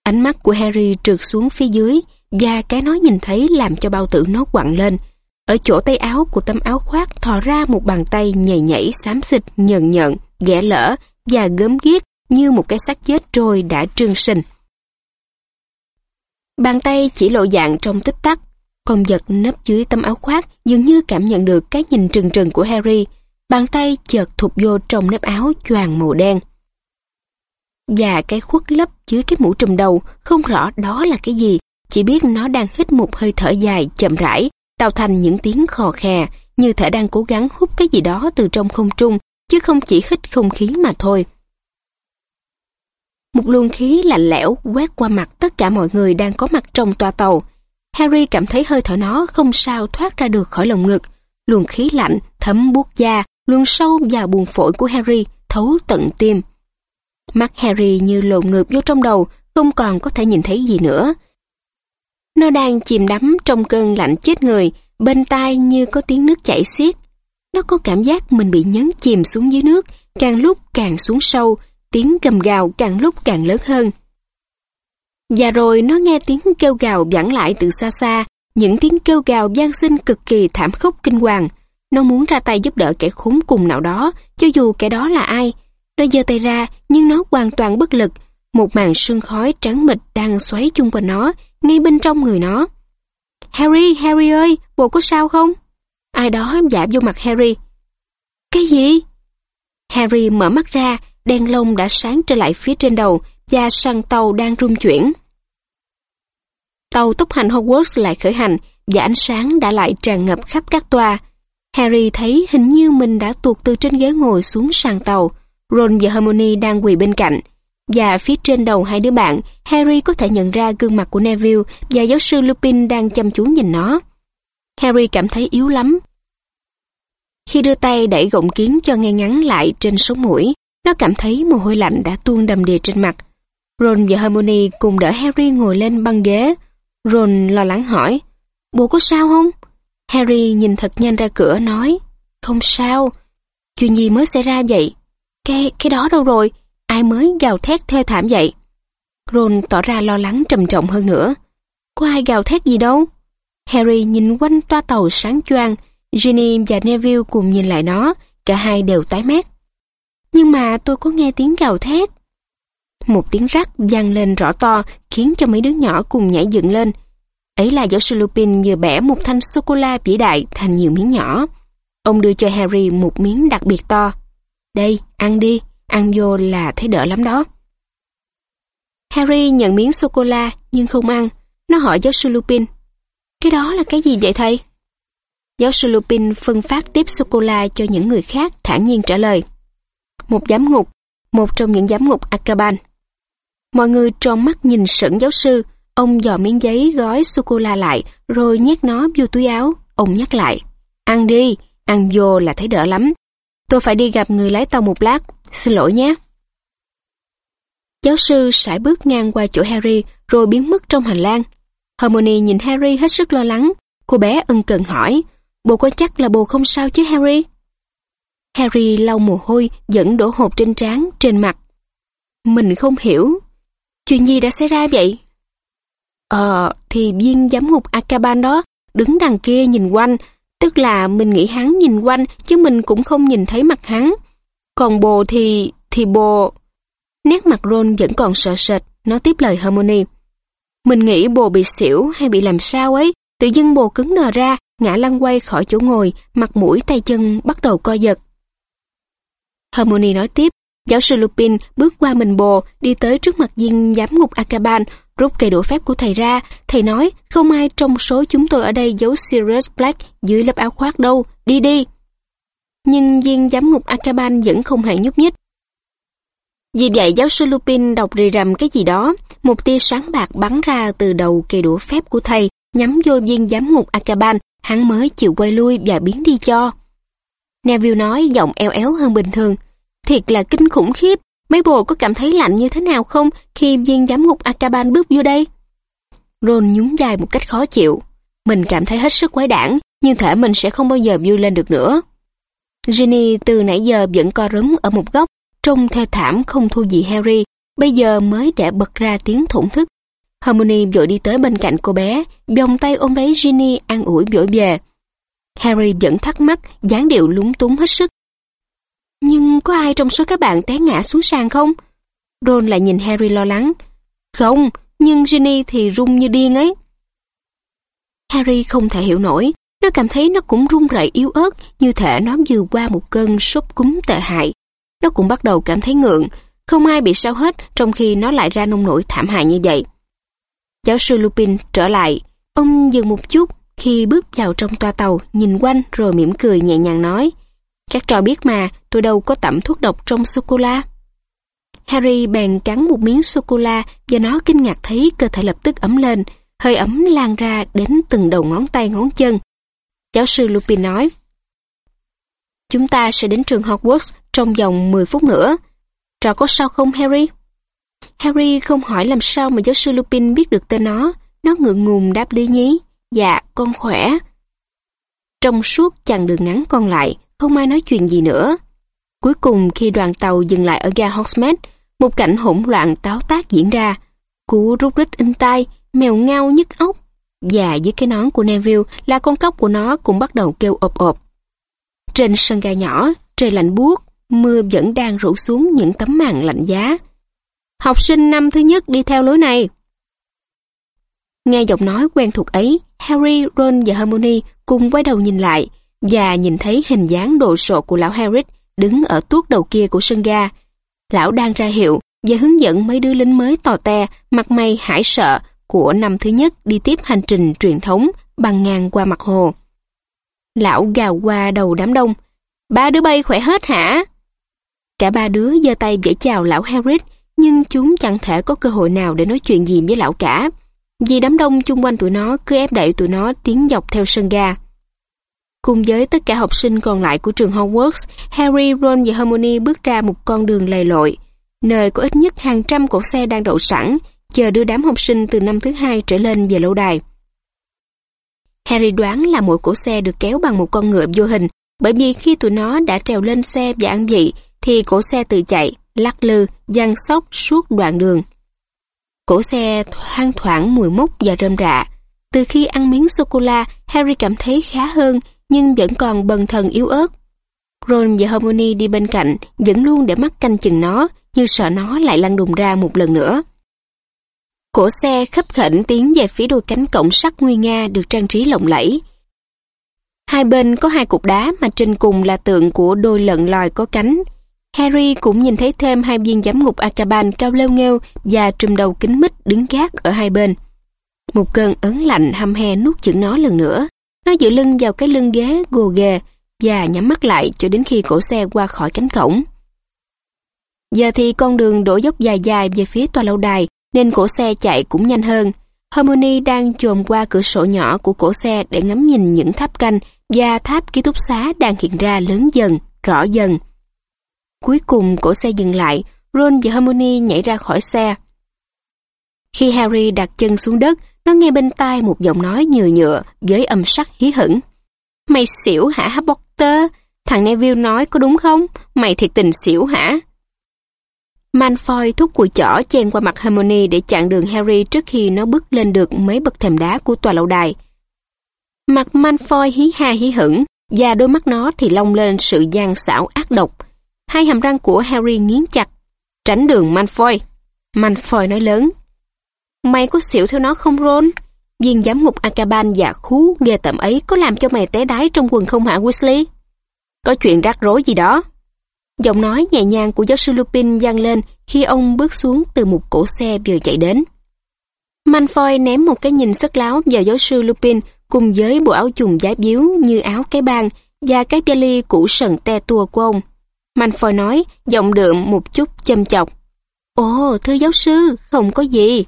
Ánh mắt của Harry trượt xuống phía dưới và cái nó nhìn thấy làm cho bao tử nó quặn lên. Ở chỗ tay áo của tấm áo khoác thò ra một bàn tay nhảy nhảy xám xịt, nhợn nhợn, ghẻ lỡ và gớm ghiếc như một cái xác chết trôi đã trương sinh. Bàn tay chỉ lộ dạng trong tích tắc, con vật nấp dưới tấm áo khoác dường như cảm nhận được cái nhìn trừng trừng của Harry. Bàn tay chợt thụt vô trong nếp áo choàng màu đen. Và cái khuất lấp dưới cái mũ trùm đầu không rõ đó là cái gì, chỉ biết nó đang hít một hơi thở dài chậm rãi, tạo thành những tiếng khò khè, như thể đang cố gắng hút cái gì đó từ trong không trung, chứ không chỉ hít không khí mà thôi. Một luồng khí lạnh lẽo quét qua mặt tất cả mọi người đang có mặt trong toa tàu. Harry cảm thấy hơi thở nó không sao thoát ra được khỏi lồng ngực. Luồng khí lạnh, thấm buốt da, luồn sâu vào buồng phổi của Harry, thấu tận tim. Mắt Harry như lộn ngược vô trong đầu, không còn có thể nhìn thấy gì nữa. Nó đang chìm đắm trong cơn lạnh chết người, bên tai như có tiếng nước chảy xiết. Nó có cảm giác mình bị nhấn chìm xuống dưới nước, càng lúc càng xuống sâu, tiếng gầm gào càng lúc càng lớn hơn. Và rồi nó nghe tiếng kêu gào vẳng lại từ xa xa, những tiếng kêu gào gian sinh cực kỳ thảm khốc kinh hoàng. Nó muốn ra tay giúp đỡ kẻ khốn cùng nào đó, cho dù kẻ đó là ai. Nó giơ tay ra, nhưng nó hoàn toàn bất lực. Một màn sương khói trắng mịt đang xoáy chung quanh nó, ngay bên trong người nó. Harry, Harry ơi, bộ có sao không? Ai đó giả vô mặt Harry. Cái gì? Harry mở mắt ra, đen lông đã sáng trở lại phía trên đầu và sàn tàu đang rung chuyển. Tàu tốc hành Hogwarts lại khởi hành và ánh sáng đã lại tràn ngập khắp các toa. Harry thấy hình như mình đã tuột từ trên ghế ngồi xuống sàn tàu. Ron và Hermione đang quỳ bên cạnh. Và phía trên đầu hai đứa bạn, Harry có thể nhận ra gương mặt của Neville và giáo sư Lupin đang chăm chú nhìn nó. Harry cảm thấy yếu lắm. Khi đưa tay đẩy gọng kiếm cho ngay ngắn lại trên sống mũi, nó cảm thấy mồ hôi lạnh đã tuôn đầm đìa trên mặt. Ron và Hermione cùng đỡ Harry ngồi lên băng ghế. Ron lo lắng hỏi, bố có sao không? Harry nhìn thật nhanh ra cửa nói, không sao. Chuyện gì mới xảy ra vậy? Cái, cái đó đâu rồi? Ai mới gào thét thê thảm vậy? Ron tỏ ra lo lắng trầm trọng hơn nữa. Có ai gào thét gì đâu? Harry nhìn quanh toa tàu sáng choang, Ginny và Neville cùng nhìn lại nó, cả hai đều tái mét. Nhưng mà tôi có nghe tiếng gào thét. Một tiếng rắc vang lên rõ to khiến cho mấy đứa nhỏ cùng nhảy dựng lên. Ấy là giáo sư Lupin vừa bẻ một thanh sô-cô-la vĩ đại thành nhiều miếng nhỏ. Ông đưa cho Harry một miếng đặc biệt to. Đây, ăn đi, ăn vô là thấy đỡ lắm đó. Harry nhận miếng sô-cô-la nhưng không ăn. Nó hỏi giáo sư Lupin. Cái đó là cái gì vậy thầy? Giáo sư Lupin phân phát tiếp sô-cô-la cho những người khác thản nhiên trả lời một giám ngục, một trong những giám ngục Akaban. Mọi người tròn mắt nhìn sững giáo sư, ông dò miếng giấy gói sô-cô-la lại, rồi nhét nó vô túi áo. Ông nhắc lại, ăn đi, ăn vô là thấy đỡ lắm. Tôi phải đi gặp người lái tàu một lát, xin lỗi nhé. Giáo sư sải bước ngang qua chỗ Harry rồi biến mất trong hành lang. Hermione nhìn Harry hết sức lo lắng. Cô bé ân cần hỏi, bồ có chắc là bồ không sao chứ Harry? Harry lau mồ hôi dẫn đổ hộp trên trán, trên mặt. Mình không hiểu. Chuyện gì đã xảy ra vậy? Ờ, thì viên giám ngục Akaban đó, đứng đằng kia nhìn quanh, tức là mình nghĩ hắn nhìn quanh, chứ mình cũng không nhìn thấy mặt hắn. Còn bồ thì... thì bồ... Nét mặt Ron vẫn còn sợ sệt, nó tiếp lời Hermione. Mình nghĩ bồ bị xỉu hay bị làm sao ấy, tự dưng bồ cứng nờ ra, ngã lăn quay khỏi chỗ ngồi, mặt mũi tay chân bắt đầu co giật. Hermione nói tiếp, giáo sư Lupin bước qua mình bồ, đi tới trước mặt viên giám ngục Akaban, rút cây đũa phép của thầy ra. Thầy nói, không ai trong số chúng tôi ở đây giấu Sirius Black dưới lớp áo khoác đâu, đi đi. Nhưng viên giám ngục Akaban vẫn không hề nhúc nhích. Vì vậy giáo sư Lupin đọc rì rầm cái gì đó, một tia sáng bạc bắn ra từ đầu cây đũa phép của thầy, nhắm vô viên giám ngục Akaban, hắn mới chịu quay lui và biến đi cho. Neville nói giọng eo éo hơn bình thường. Thiệt là kinh khủng khiếp, mấy bồ có cảm thấy lạnh như thế nào không khi viên giám ngục Akaban bước vô đây? Ron nhún vai một cách khó chịu. Mình cảm thấy hết sức quái đản, nhưng thể mình sẽ không bao giờ vui lên được nữa. Ginny từ nãy giờ vẫn co rúm ở một góc, trông thê thảm không thua gì Harry, bây giờ mới để bật ra tiếng thổn thức. Hermione vội đi tới bên cạnh cô bé, vòng tay ôm lấy Ginny an ủi vội về. Harry vẫn thắc mắc, dáng điệu lúng túng hết sức. Nhưng có ai trong số các bạn té ngã xuống sàn không? Ron lại nhìn Harry lo lắng. Không, nhưng Ginny thì rung như điên ấy. Harry không thể hiểu nổi, nó cảm thấy nó cũng run rẩy yếu ớt như thể nó vừa qua một cơn sốt cúm tệ hại. Nó cũng bắt đầu cảm thấy ngượng, không ai bị sao hết trong khi nó lại ra nông nổi thảm hại như vậy. Giáo sư Lupin trở lại, ông dừng một chút khi bước vào trong toa tàu, nhìn quanh rồi mỉm cười nhẹ nhàng nói Các trò biết mà, tôi đâu có tẩm thuốc độc trong sô-cô-la. Harry bèn cắn một miếng sô-cô-la và nó kinh ngạc thấy cơ thể lập tức ấm lên, hơi ấm lan ra đến từng đầu ngón tay ngón chân. Giáo sư Lupin nói, Chúng ta sẽ đến trường Hogwarts trong vòng 10 phút nữa. Trò có sao không Harry? Harry không hỏi làm sao mà giáo sư Lupin biết được tên nó. Nó ngượng ngùng đáp lý nhí. Dạ, con khỏe. Trong suốt chặng đường ngắn còn lại, không ai nói chuyện gì nữa. Cuối cùng khi đoàn tàu dừng lại ở ga Hogsmeade, một cảnh hỗn loạn táo tác diễn ra. Cú rút rít in tai, mèo ngao nhức óc. Và dưới cái nón của Neville là con cóc của nó cũng bắt đầu kêu ộp ộp. Trên sân ga nhỏ, trời lạnh buốt, mưa vẫn đang rủ xuống những tấm màn lạnh giá. Học sinh năm thứ nhất đi theo lối này. Nghe giọng nói quen thuộc ấy, Harry, Ron và Hermione cùng quay đầu nhìn lại và nhìn thấy hình dáng đồ sộ của lão Harry đứng ở tuốt đầu kia của sân ga. Lão đang ra hiệu và hướng dẫn mấy đứa lính mới tò te, mặt mày hải sợ của năm thứ nhất đi tiếp hành trình truyền thống bằng ngang qua mặt hồ. Lão gào qua đầu đám đông. Ba đứa bay khỏe hết hả? Cả ba đứa giơ tay vẫy chào lão Harry, nhưng chúng chẳng thể có cơ hội nào để nói chuyện gì với lão cả. Vì đám đông chung quanh tụi nó cứ ép đẩy tụi nó tiến dọc theo sân ga. Cùng với tất cả học sinh còn lại của trường Hogwarts, Harry, Ron và Hermione bước ra một con đường lầy lội, nơi có ít nhất hàng trăm cổ xe đang đậu sẵn, chờ đưa đám học sinh từ năm thứ hai trở lên về lâu đài. Harry đoán là mỗi cỗ xe được kéo bằng một con ngựa vô hình, bởi vì khi tụi nó đã trèo lên xe và ăn vị, thì cỗ xe tự chạy, lắc lư, giăng sóc suốt đoạn đường. Cổ xe thoang thoảng mùi mốc và rơm rạ. Từ khi ăn miếng sô-cô-la, Harry cảm thấy khá hơn, nhưng vẫn còn bần thần yếu ớt. Ron và Hermione đi bên cạnh, vẫn luôn để mắt canh chừng nó, như sợ nó lại lăn đùng ra một lần nữa. Cổ xe khấp khỉnh tiến về phía đôi cánh cổng sắt nguy nga được trang trí lộng lẫy. Hai bên có hai cục đá mà trên cùng là tượng của đôi lợn lòi có cánh. Harry cũng nhìn thấy thêm hai viên giám ngục Akaban cao leo nghêu và trùm đầu kính mít đứng gác ở hai bên. Một cơn ớn lạnh hăm he nuốt chửng nó lần nữa. Nó dựa lưng vào cái lưng ghế gồ ghề và nhắm mắt lại cho đến khi cổ xe qua khỏi cánh cổng. Giờ thì con đường đổ dốc dài dài về phía tòa lâu đài nên cổ xe chạy cũng nhanh hơn. Harmony đang chồm qua cửa sổ nhỏ của cổ xe để ngắm nhìn những tháp canh và tháp ký túc xá đang hiện ra lớn dần, rõ dần. Cuối cùng cổ xe dừng lại, Ron và Hermione nhảy ra khỏi xe. Khi Harry đặt chân xuống đất, nó nghe bên tai một giọng nói nhừa nhựa với âm sắc hí hửng. Mày xỉu hả Potter? Thằng Neville nói có đúng không? Mày thiệt tình xỉu hả? Malfoy thúc cùi chỏ chen qua mặt Hermione để chặn đường Harry trước khi nó bước lên được mấy bậc thềm đá của tòa lâu đài. Mặt Malfoy hí ha hí hửng, và đôi mắt nó thì long lên sự gian xảo ác độc. Hai hàm răng của Harry nghiến chặt. Tránh đường Malfoy. Malfoy nói lớn. Mày có xỉu theo nó không, Ron? Viên giám ngục Akaban và khú ghê tẩm ấy có làm cho mày té đái trong quần không hả, Weasley? Có chuyện rắc rối gì đó? Giọng nói nhẹ nhàng của giáo sư Lupin vang lên khi ông bước xuống từ một cổ xe vừa chạy đến. Malfoy ném một cái nhìn sắc láo vào giáo sư Lupin cùng với bộ áo trùng giáp biếu như áo cái bang và cái vali cũ sần te tua của ông. Malfoy nói, giọng đượm một chút châm chọc. Ồ, thưa giáo sư, không có gì.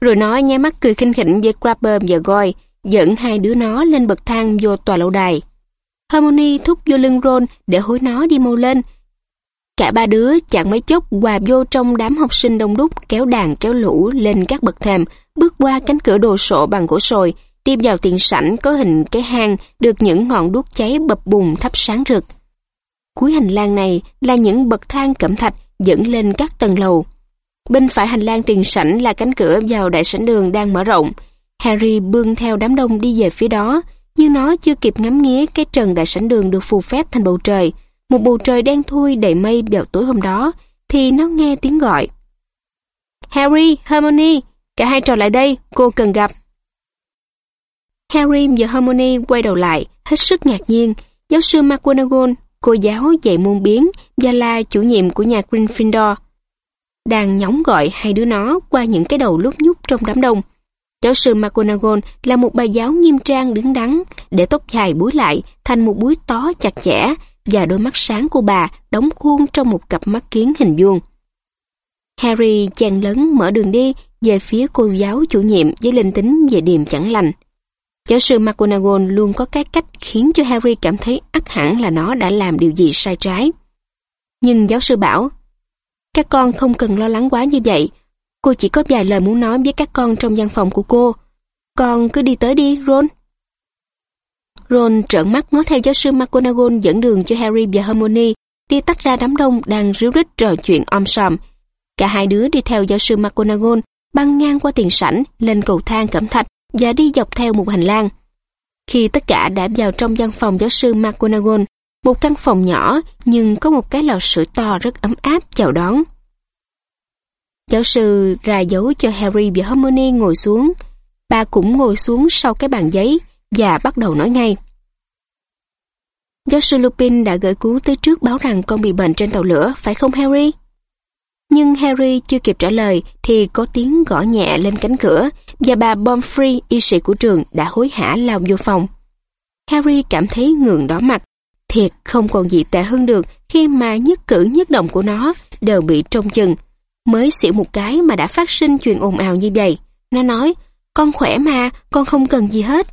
Rồi nó nháy mắt cười khinh khỉnh với Crabber và Goy, dẫn hai đứa nó lên bậc thang vô tòa lâu đài. Harmony thúc vô lưng Ron để hối nó đi mau lên. Cả ba đứa chẳng mấy chốc hòa vô trong đám học sinh đông đúc kéo đàn kéo lũ lên các bậc thềm, bước qua cánh cửa đồ sộ bằng gỗ sồi, đi vào tiền sảnh có hình cái hang được những ngọn đuốc cháy bập bùng thắp sáng rực cuối hành lang này là những bậc thang cẩm thạch dẫn lên các tầng lầu. Bên phải hành lang tiền sảnh là cánh cửa vào đại sảnh đường đang mở rộng. Harry bươn theo đám đông đi về phía đó, nhưng nó chưa kịp ngắm nghía cái trần đại sảnh đường được phù phép thành bầu trời. Một bầu trời đen thui đầy mây vào tối hôm đó, thì nó nghe tiếng gọi. Harry, Hermione, cả hai trò lại đây, cô cần gặp. Harry và Hermione quay đầu lại, hết sức ngạc nhiên. Giáo sư McGonagall, cô giáo dạy môn biến, và là chủ nhiệm của nhà Gryffindor, đang nhóng gọi hai đứa nó qua những cái đầu lúc nhúc trong đám đông. Giáo sư McGonagall là một bà giáo nghiêm trang đứng đắn, để tóc dài búi lại thành một búi tó chặt chẽ và đôi mắt sáng của bà đóng khuôn trong một cặp mắt kiến hình vuông. Harry chàng lớn mở đường đi về phía cô giáo chủ nhiệm với linh tính về điềm chẳng lành. Giáo sư McGonagall luôn có cái cách khiến cho Harry cảm thấy ắt hẳn là nó đã làm điều gì sai trái. Nhưng giáo sư bảo, các con không cần lo lắng quá như vậy. Cô chỉ có vài lời muốn nói với các con trong văn phòng của cô. Con cứ đi tới đi, Ron. Ron trợn mắt ngó theo giáo sư McGonagall dẫn đường cho Harry và Hermione đi tách ra đám đông đang ríu rít trò chuyện om sòm. Cả hai đứa đi theo giáo sư McGonagall băng ngang qua tiền sảnh, lên cầu thang cẩm thạch và đi dọc theo một hành lang. Khi tất cả đã vào trong văn phòng giáo sư McGonagall, một căn phòng nhỏ nhưng có một cái lò sưởi to rất ấm áp chào đón. Giáo sư ra dấu cho Harry và Hermione ngồi xuống. Bà cũng ngồi xuống sau cái bàn giấy và bắt đầu nói ngay. Giáo sư Lupin đã gửi cứu tới trước báo rằng con bị bệnh trên tàu lửa, phải không Harry? Nhưng Harry chưa kịp trả lời thì có tiếng gõ nhẹ lên cánh cửa và bà Bomfrey, y sĩ của trường, đã hối hả lao vô phòng. Harry cảm thấy ngượng đỏ mặt. Thiệt không còn gì tệ hơn được khi mà nhất cử nhất động của nó đều bị trông chừng. Mới xỉu một cái mà đã phát sinh chuyện ồn ào như vậy. Nó nói, con khỏe mà, con không cần gì hết.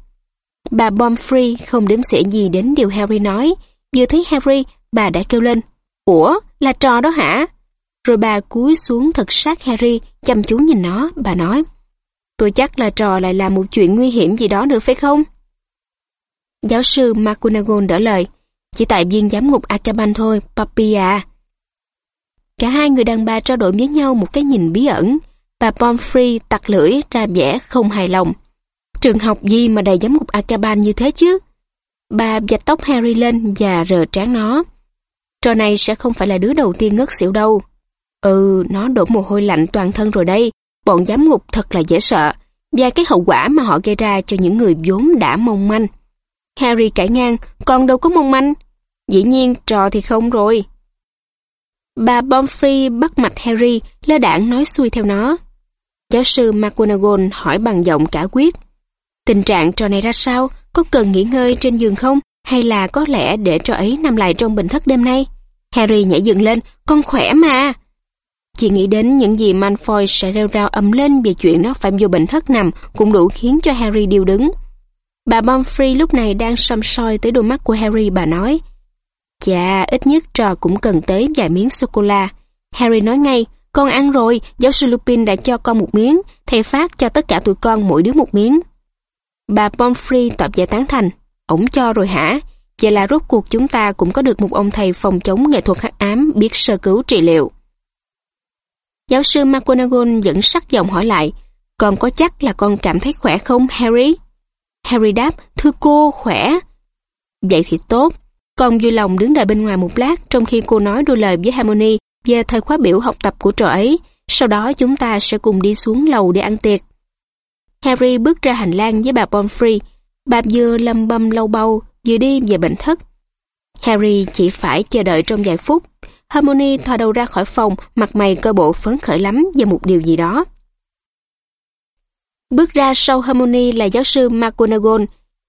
Bà Bomfrey không đếm xỉa gì đến điều Harry nói. Vừa thấy Harry, bà đã kêu lên, Ủa, là trò đó hả? Rồi bà cúi xuống thật sát Harry, chăm chú nhìn nó, bà nói, Tôi chắc là trò lại làm một chuyện nguy hiểm gì đó nữa phải không? Giáo sư McGonagall đỡ lời, chỉ tại viên giám ngục Akaban thôi, Papi à. Cả hai người đàn bà trao đổi với nhau một cái nhìn bí ẩn. Bà Pomfrey tặc lưỡi ra vẻ không hài lòng. Trường học gì mà đầy giám ngục Akaban như thế chứ? Bà dạch tóc Harry lên và rờ trán nó. Trò này sẽ không phải là đứa đầu tiên ngất xỉu đâu. Ừ, nó đổ mồ hôi lạnh toàn thân rồi đây. Bọn giám ngục thật là dễ sợ. Và cái hậu quả mà họ gây ra cho những người vốn đã mong manh. Harry cãi ngang, con đâu có mong manh. Dĩ nhiên, trò thì không rồi. Bà Pomfrey bắt mạch Harry, lơ đảng nói xuôi theo nó. Giáo sư McGonagall hỏi bằng giọng cả quyết. Tình trạng trò này ra sao? Có cần nghỉ ngơi trên giường không? Hay là có lẽ để trò ấy nằm lại trong bình thất đêm nay? Harry nhảy dựng lên, con khỏe mà. Chỉ nghĩ đến những gì Malfoy sẽ rêu rao ầm lên về chuyện nó phải vô bệnh thất nằm cũng đủ khiến cho Harry điêu đứng. Bà Pomfrey lúc này đang xăm soi tới đôi mắt của Harry bà nói Dạ, ít nhất trò cũng cần tới vài miếng sô-cô-la. Harry nói ngay, con ăn rồi, giáo sư Lupin đã cho con một miếng, thầy phát cho tất cả tụi con mỗi đứa một miếng. Bà Pomfrey tỏ vẻ tán thành, ổng cho rồi hả? Vậy là rốt cuộc chúng ta cũng có được một ông thầy phòng chống nghệ thuật hắc ám biết sơ cứu trị liệu. Giáo sư McGonagall vẫn sắc giọng hỏi lại, con có chắc là con cảm thấy khỏe không, Harry? Harry đáp, thưa cô, khỏe. Vậy thì tốt. Con vui lòng đứng đợi bên ngoài một lát trong khi cô nói đôi lời với Harmony về thời khóa biểu học tập của trò ấy. Sau đó chúng ta sẽ cùng đi xuống lầu để ăn tiệc. Harry bước ra hành lang với bà Pomfrey. Bà vừa lầm bầm lâu bâu, vừa đi về bệnh thất. Harry chỉ phải chờ đợi trong vài phút. Harmony thò đầu ra khỏi phòng, mặt mày cơ bộ phấn khởi lắm về một điều gì đó. Bước ra sau Harmony là giáo sư McGonagall.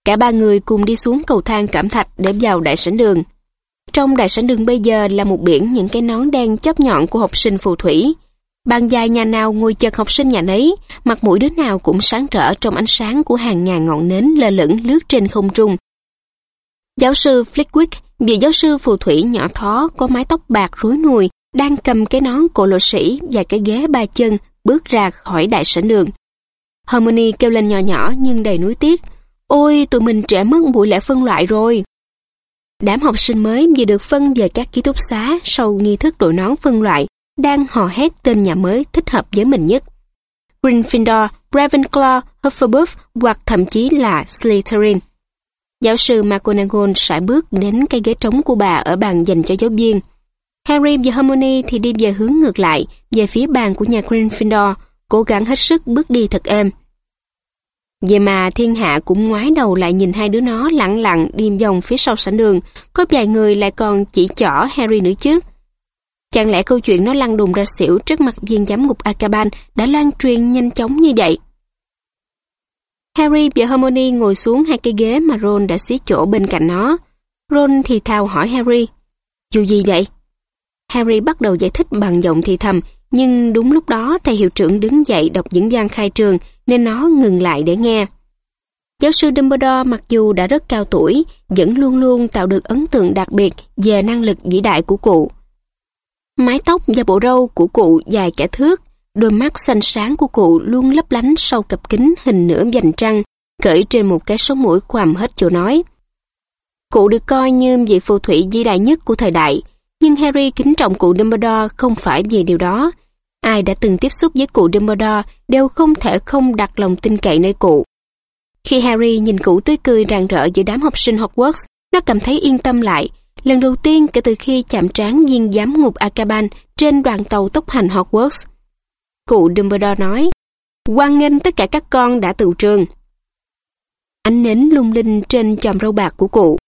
Cả ba người cùng đi xuống cầu thang cảm thạch để vào đại sảnh đường. Trong đại sảnh đường bây giờ là một biển những cái nón đen chóp nhọn của học sinh phù thủy. Bàn dài nhà nào ngồi chật học sinh nhà nấy, mặt mũi đứa nào cũng sáng rỡ trong ánh sáng của hàng ngàn ngọn nến lơ lửng lướt trên không trung. Giáo sư Flickwick, vị giáo sư phù thủy nhỏ thó có mái tóc bạc rối nùi, đang cầm cái nón cổ lộ sĩ và cái ghế ba chân bước ra khỏi đại sảnh đường. Harmony kêu lên nhỏ nhỏ nhưng đầy nuối tiếc. Ôi, tụi mình trẻ mất buổi lễ phân loại rồi. Đám học sinh mới vừa được phân về các ký túc xá sau nghi thức đội nón phân loại, đang hò hét tên nhà mới thích hợp với mình nhất. Gryffindor, Ravenclaw, Hufflepuff hoặc thậm chí là Slytherin. Giáo sư McGonagall sải bước đến cây ghế trống của bà ở bàn dành cho giáo viên. Harry và Hermione thì đi về hướng ngược lại, về phía bàn của nhà Gryffindor, cố gắng hết sức bước đi thật êm. Vậy mà thiên hạ cũng ngoái đầu lại nhìn hai đứa nó lặng lặng đi vòng phía sau sảnh đường, có vài người lại còn chỉ chỏ Harry nữa chứ. Chẳng lẽ câu chuyện nó lăn đùng ra xỉu trước mặt viên giám ngục Akaban đã lan truyền nhanh chóng như vậy? Harry và Hermione ngồi xuống hai cái ghế mà Ron đã xí chỗ bên cạnh nó. Ron thì thào hỏi Harry, dù gì vậy? Harry bắt đầu giải thích bằng giọng thì thầm, nhưng đúng lúc đó thầy hiệu trưởng đứng dậy đọc diễn văn khai trường nên nó ngừng lại để nghe. Giáo sư Dumbledore mặc dù đã rất cao tuổi, vẫn luôn luôn tạo được ấn tượng đặc biệt về năng lực vĩ đại của cụ. Mái tóc và bộ râu của cụ dài cả thước, đôi mắt xanh sáng của cụ luôn lấp lánh sau cặp kính hình nửa vành trăng, cởi trên một cái sống mũi khoằm hết chỗ nói. Cụ được coi như vị phù thủy vĩ đại nhất của thời đại, nhưng Harry kính trọng cụ Dumbledore không phải vì điều đó. Ai đã từng tiếp xúc với cụ Dumbledore đều không thể không đặt lòng tin cậy nơi cụ. Khi Harry nhìn cụ tươi cười rạng rỡ giữa đám học sinh Hogwarts, nó cảm thấy yên tâm lại. Lần đầu tiên kể từ khi chạm trán viên giám ngục Akaban trên đoàn tàu tốc hành Hogwarts. Cụ Dumbledore nói, quan nghênh tất cả các con đã tự trường. Ánh nến lung linh trên chòm râu bạc của cụ.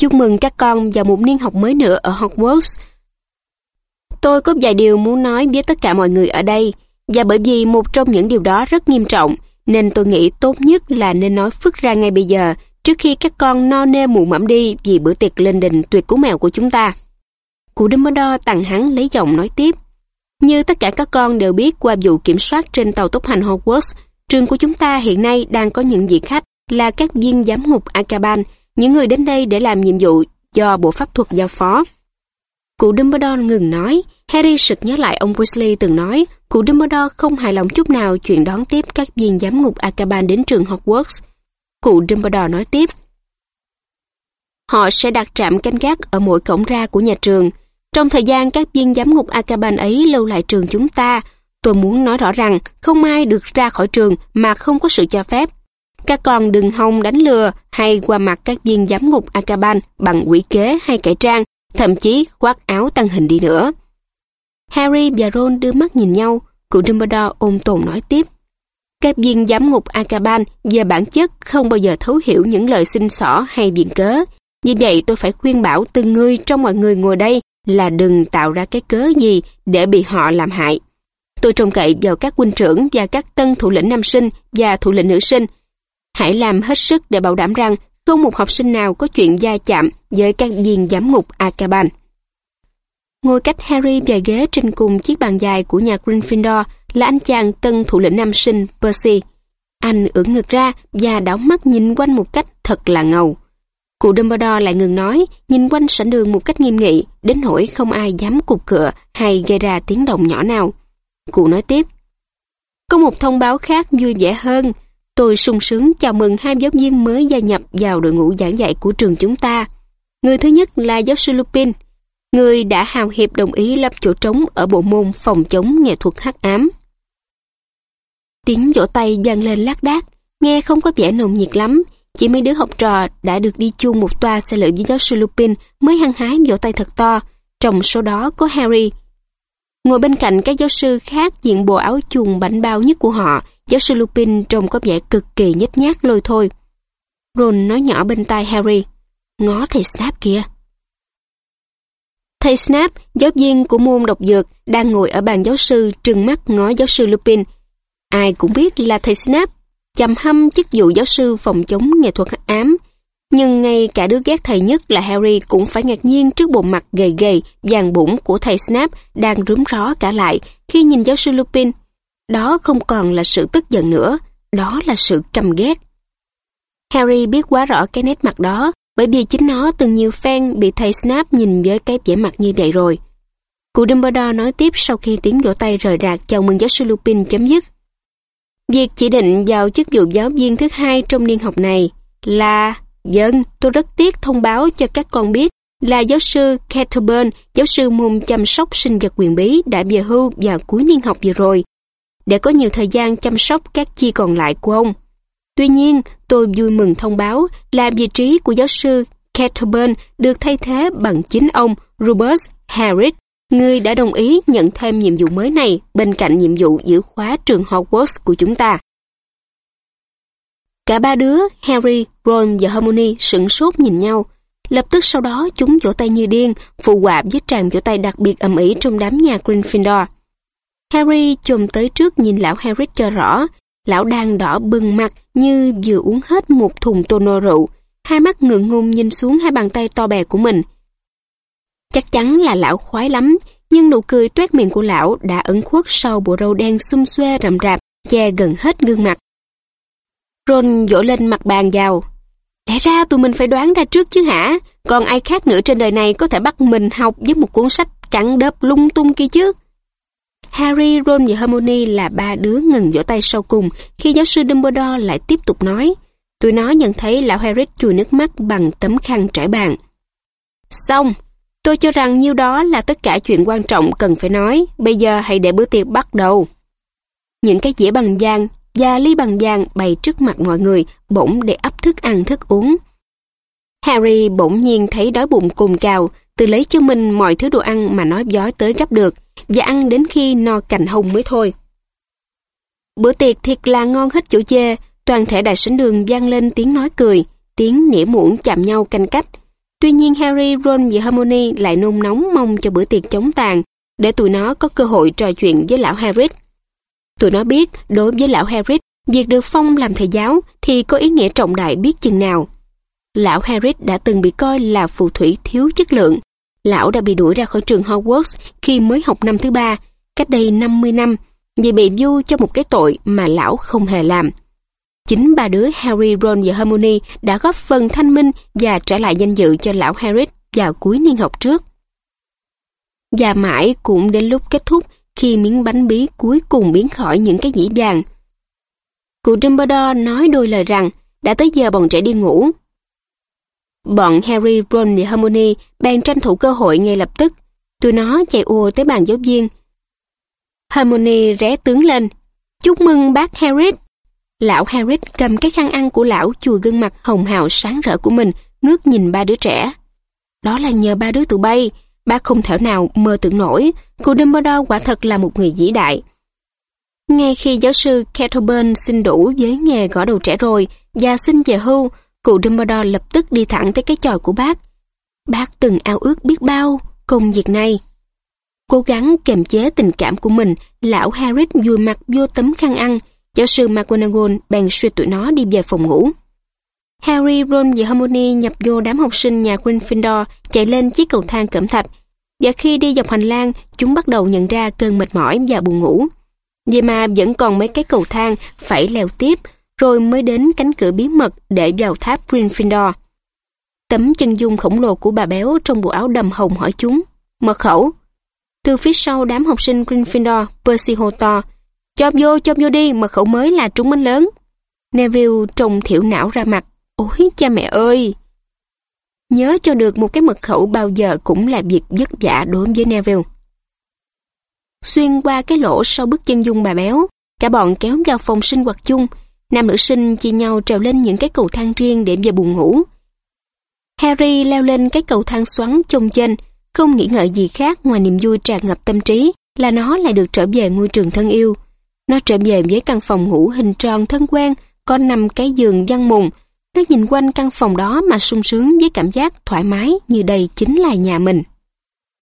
Chúc mừng các con vào một niên học mới nữa ở Hogwarts. Tôi có vài điều muốn nói với tất cả mọi người ở đây, và bởi vì một trong những điều đó rất nghiêm trọng, nên tôi nghĩ tốt nhất là nên nói phức ra ngay bây giờ, trước khi các con no nê mụ mẫm đi vì bữa tiệc lên đình tuyệt cú mèo của chúng ta. Cụ Dumbledore tặng hắn lấy giọng nói tiếp. Như tất cả các con đều biết qua vụ kiểm soát trên tàu tốc hành Hogwarts, trường của chúng ta hiện nay đang có những vị khách là các viên giám ngục Akaban, những người đến đây để làm nhiệm vụ do bộ pháp thuật giao phó. Cụ Dumbledore ngừng nói, Harry sực nhớ lại ông Weasley từng nói, cụ Dumbledore không hài lòng chút nào chuyện đón tiếp các viên giám ngục Akaban đến trường Hogwarts. Cụ Dumbledore nói tiếp, Họ sẽ đặt trạm canh gác ở mỗi cổng ra của nhà trường. Trong thời gian các viên giám ngục Akaban ấy lâu lại trường chúng ta, tôi muốn nói rõ rằng không ai được ra khỏi trường mà không có sự cho phép. Các con đừng hòng đánh lừa hay qua mặt các viên giám ngục Akaban bằng quỷ kế hay cải trang, thậm chí khoác áo tăng hình đi nữa. Harry và Ron đưa mắt nhìn nhau, cụ Dumbledore ôm tồn nói tiếp. Các viên giám ngục Akaban về bản chất không bao giờ thấu hiểu những lời xin xỏ hay viện cớ. Vì vậy tôi phải khuyên bảo từng người trong mọi người ngồi đây là đừng tạo ra cái cớ gì để bị họ làm hại. Tôi trông cậy vào các huynh trưởng và các tân thủ lĩnh nam sinh và thủ lĩnh nữ sinh Hãy làm hết sức để bảo đảm rằng không một học sinh nào có chuyện gia chạm với các viên giám ngục Akaban. Ngồi cách Harry vài ghế trên cùng chiếc bàn dài của nhà Gryffindor là anh chàng tân thủ lĩnh nam sinh Percy. Anh ưỡn ngực ra và đảo mắt nhìn quanh một cách thật là ngầu. Cụ Dumbledore lại ngừng nói, nhìn quanh sảnh đường một cách nghiêm nghị, đến nỗi không ai dám cục cửa hay gây ra tiếng động nhỏ nào. Cụ nói tiếp, Có một thông báo khác vui vẻ hơn, Tôi sung sướng chào mừng hai giáo viên mới gia nhập vào đội ngũ giảng dạy của trường chúng ta. Người thứ nhất là giáo sư Lupin, người đã hào hiệp đồng ý lập chỗ trống ở bộ môn phòng chống nghệ thuật hắc ám. Tiếng vỗ tay dần lên lác đác, nghe không có vẻ nồng nhiệt lắm, chỉ mấy đứa học trò đã được đi chung một toa xe lửa với giáo sư Lupin mới hăng hái vỗ tay thật to, trong số đó có Harry. Ngồi bên cạnh các giáo sư khác diện bộ áo chùng bảnh bao nhất của họ Giáo sư Lupin trông có vẻ cực kỳ nhếch nhác lôi thôi. Ron nói nhỏ bên tai Harry, ngó thầy Snap kìa. Thầy Snap, giáo viên của môn độc dược, đang ngồi ở bàn giáo sư trừng mắt ngó giáo sư Lupin. Ai cũng biết là thầy Snap, chầm hâm chức vụ giáo sư phòng chống nghệ thuật ám. Nhưng ngay cả đứa ghét thầy nhất là Harry cũng phải ngạc nhiên trước bộ mặt gầy gầy, vàng bụng của thầy Snap đang rúm ró cả lại khi nhìn giáo sư Lupin. Đó không còn là sự tức giận nữa, đó là sự căm ghét. Harry biết quá rõ cái nét mặt đó, bởi vì chính nó từng nhiều phen bị thầy Snap nhìn với cái vẻ mặt như vậy rồi. Cụ Dumbledore nói tiếp sau khi tiếng vỗ tay rời rạc chào mừng giáo sư Lupin chấm dứt. Việc chỉ định vào chức vụ giáo viên thứ hai trong niên học này là Dân, tôi rất tiếc thông báo cho các con biết là giáo sư Ketterburn, giáo sư môn chăm sóc sinh vật quyền bí đã về hưu vào cuối niên học vừa rồi, để có nhiều thời gian chăm sóc các chi còn lại của ông. Tuy nhiên, tôi vui mừng thông báo là vị trí của giáo sư Ketterburn được thay thế bằng chính ông Robert Harris, Ngươi đã đồng ý nhận thêm nhiệm vụ mới này bên cạnh nhiệm vụ giữ khóa trường Hogwarts của chúng ta. Cả ba đứa, Harry, Ron và Hermione sững sốt nhìn nhau. Lập tức sau đó chúng vỗ tay như điên, phụ họa với tràng vỗ tay đặc biệt ầm ĩ trong đám nhà Gryffindor. Harry chồm tới trước nhìn lão Harry cho rõ. Lão đang đỏ bừng mặt như vừa uống hết một thùng tono rượu. Hai mắt ngượng ngùng nhìn xuống hai bàn tay to bè của mình. Chắc chắn là lão khoái lắm, nhưng nụ cười tuét miệng của lão đã ẩn khuất sau bộ râu đen xum xuê rậm rạp, che gần hết gương mặt. Ron dỗ lên mặt bàn gào. Lẽ ra tụi mình phải đoán ra trước chứ hả? Còn ai khác nữa trên đời này có thể bắt mình học với một cuốn sách cắn đớp lung tung kia chứ? Harry, Ron và Hermione là ba đứa ngừng vỗ tay sau cùng khi giáo sư Dumbledore lại tiếp tục nói. Tụi nó nhận thấy lão Harry chùi nước mắt bằng tấm khăn trải bàn. Xong, tôi cho rằng nhiêu đó là tất cả chuyện quan trọng cần phải nói. Bây giờ hãy để bữa tiệc bắt đầu. Những cái dĩa bằng vàng và ly bằng vàng bày trước mặt mọi người bỗng để ấp thức ăn thức uống. Harry bỗng nhiên thấy đói bụng cồn cào, từ lấy cho mình mọi thứ đồ ăn mà nói gió tới gấp được, và ăn đến khi no cành hồng mới thôi. Bữa tiệc thiệt là ngon hết chỗ chê, toàn thể đại sảnh đường vang lên tiếng nói cười, tiếng nĩa muỗng chạm nhau canh cách. Tuy nhiên Harry, Ron và Hermione lại nôn nóng mong cho bữa tiệc chống tàn, để tụi nó có cơ hội trò chuyện với lão Harry. Tụi nó biết, đối với lão Harry việc được phong làm thầy giáo thì có ý nghĩa trọng đại biết chừng nào. Lão Harry đã từng bị coi là phù thủy thiếu chất lượng. Lão đã bị đuổi ra khỏi trường Hogwarts khi mới học năm thứ ba, cách đây 50 năm, vì bị vu cho một cái tội mà lão không hề làm. Chính ba đứa Harry, Ron và Hermione đã góp phần thanh minh và trả lại danh dự cho lão Harry vào cuối niên học trước. Và mãi cũng đến lúc kết thúc khi miếng bánh bí cuối cùng biến khỏi những cái dĩ vàng. Cụ Dumbledore nói đôi lời rằng đã tới giờ bọn trẻ đi ngủ. Bọn Harry, Ron và Hermione bèn tranh thủ cơ hội ngay lập tức. Tụi nó chạy ùa tới bàn giáo viên. Hermione ré tướng lên. Chúc mừng bác Harry. Lão Harry cầm cái khăn ăn của lão chùi gương mặt hồng hào sáng rỡ của mình, ngước nhìn ba đứa trẻ. Đó là nhờ ba đứa tụi bay, ba không thể nào mơ tưởng nổi, cụ Dumbledore quả thật là một người vĩ đại. Ngay khi giáo sư Kettleburn xin đủ với nghề gõ đầu trẻ rồi và xin về hưu, cụ Dumbledore lập tức đi thẳng tới cái chòi của bác. Bác từng ao ước biết bao công việc này. Cố gắng kềm chế tình cảm của mình, lão Harris vùi mặt vô tấm khăn ăn, giáo sư McGonagall bèn suy tụi nó đi về phòng ngủ. Harry, Ron và Hermione nhập vô đám học sinh nhà Gryffindor chạy lên chiếc cầu thang cẩm thạch. Và khi đi dọc hành lang, chúng bắt đầu nhận ra cơn mệt mỏi và buồn ngủ. Vậy mà vẫn còn mấy cái cầu thang phải leo tiếp, rồi mới đến cánh cửa bí mật để vào tháp Gryffindor. Tấm chân dung khổng lồ của bà béo trong bộ áo đầm hồng hỏi chúng. Mật khẩu. Từ phía sau đám học sinh Gryffindor, Percy hô Chôm Cho vô, cho vô đi, mật khẩu mới là trúng bánh lớn. Neville trùng thiểu não ra mặt. Ôi cha mẹ ơi! Nhớ cho được một cái mật khẩu bao giờ cũng là việc vất vả đối với Neville. Xuyên qua cái lỗ sau bức chân dung bà béo, cả bọn kéo vào phòng sinh hoạt chung, nam nữ sinh chia nhau trèo lên những cái cầu thang riêng để về buồn ngủ. Harry leo lên cái cầu thang xoắn chông trên, không nghĩ ngợi gì khác ngoài niềm vui tràn ngập tâm trí là nó lại được trở về ngôi trường thân yêu. Nó trở về với căn phòng ngủ hình tròn thân quen, có năm cái giường văn mùng, nó nhìn quanh căn phòng đó mà sung sướng với cảm giác thoải mái như đây chính là nhà mình.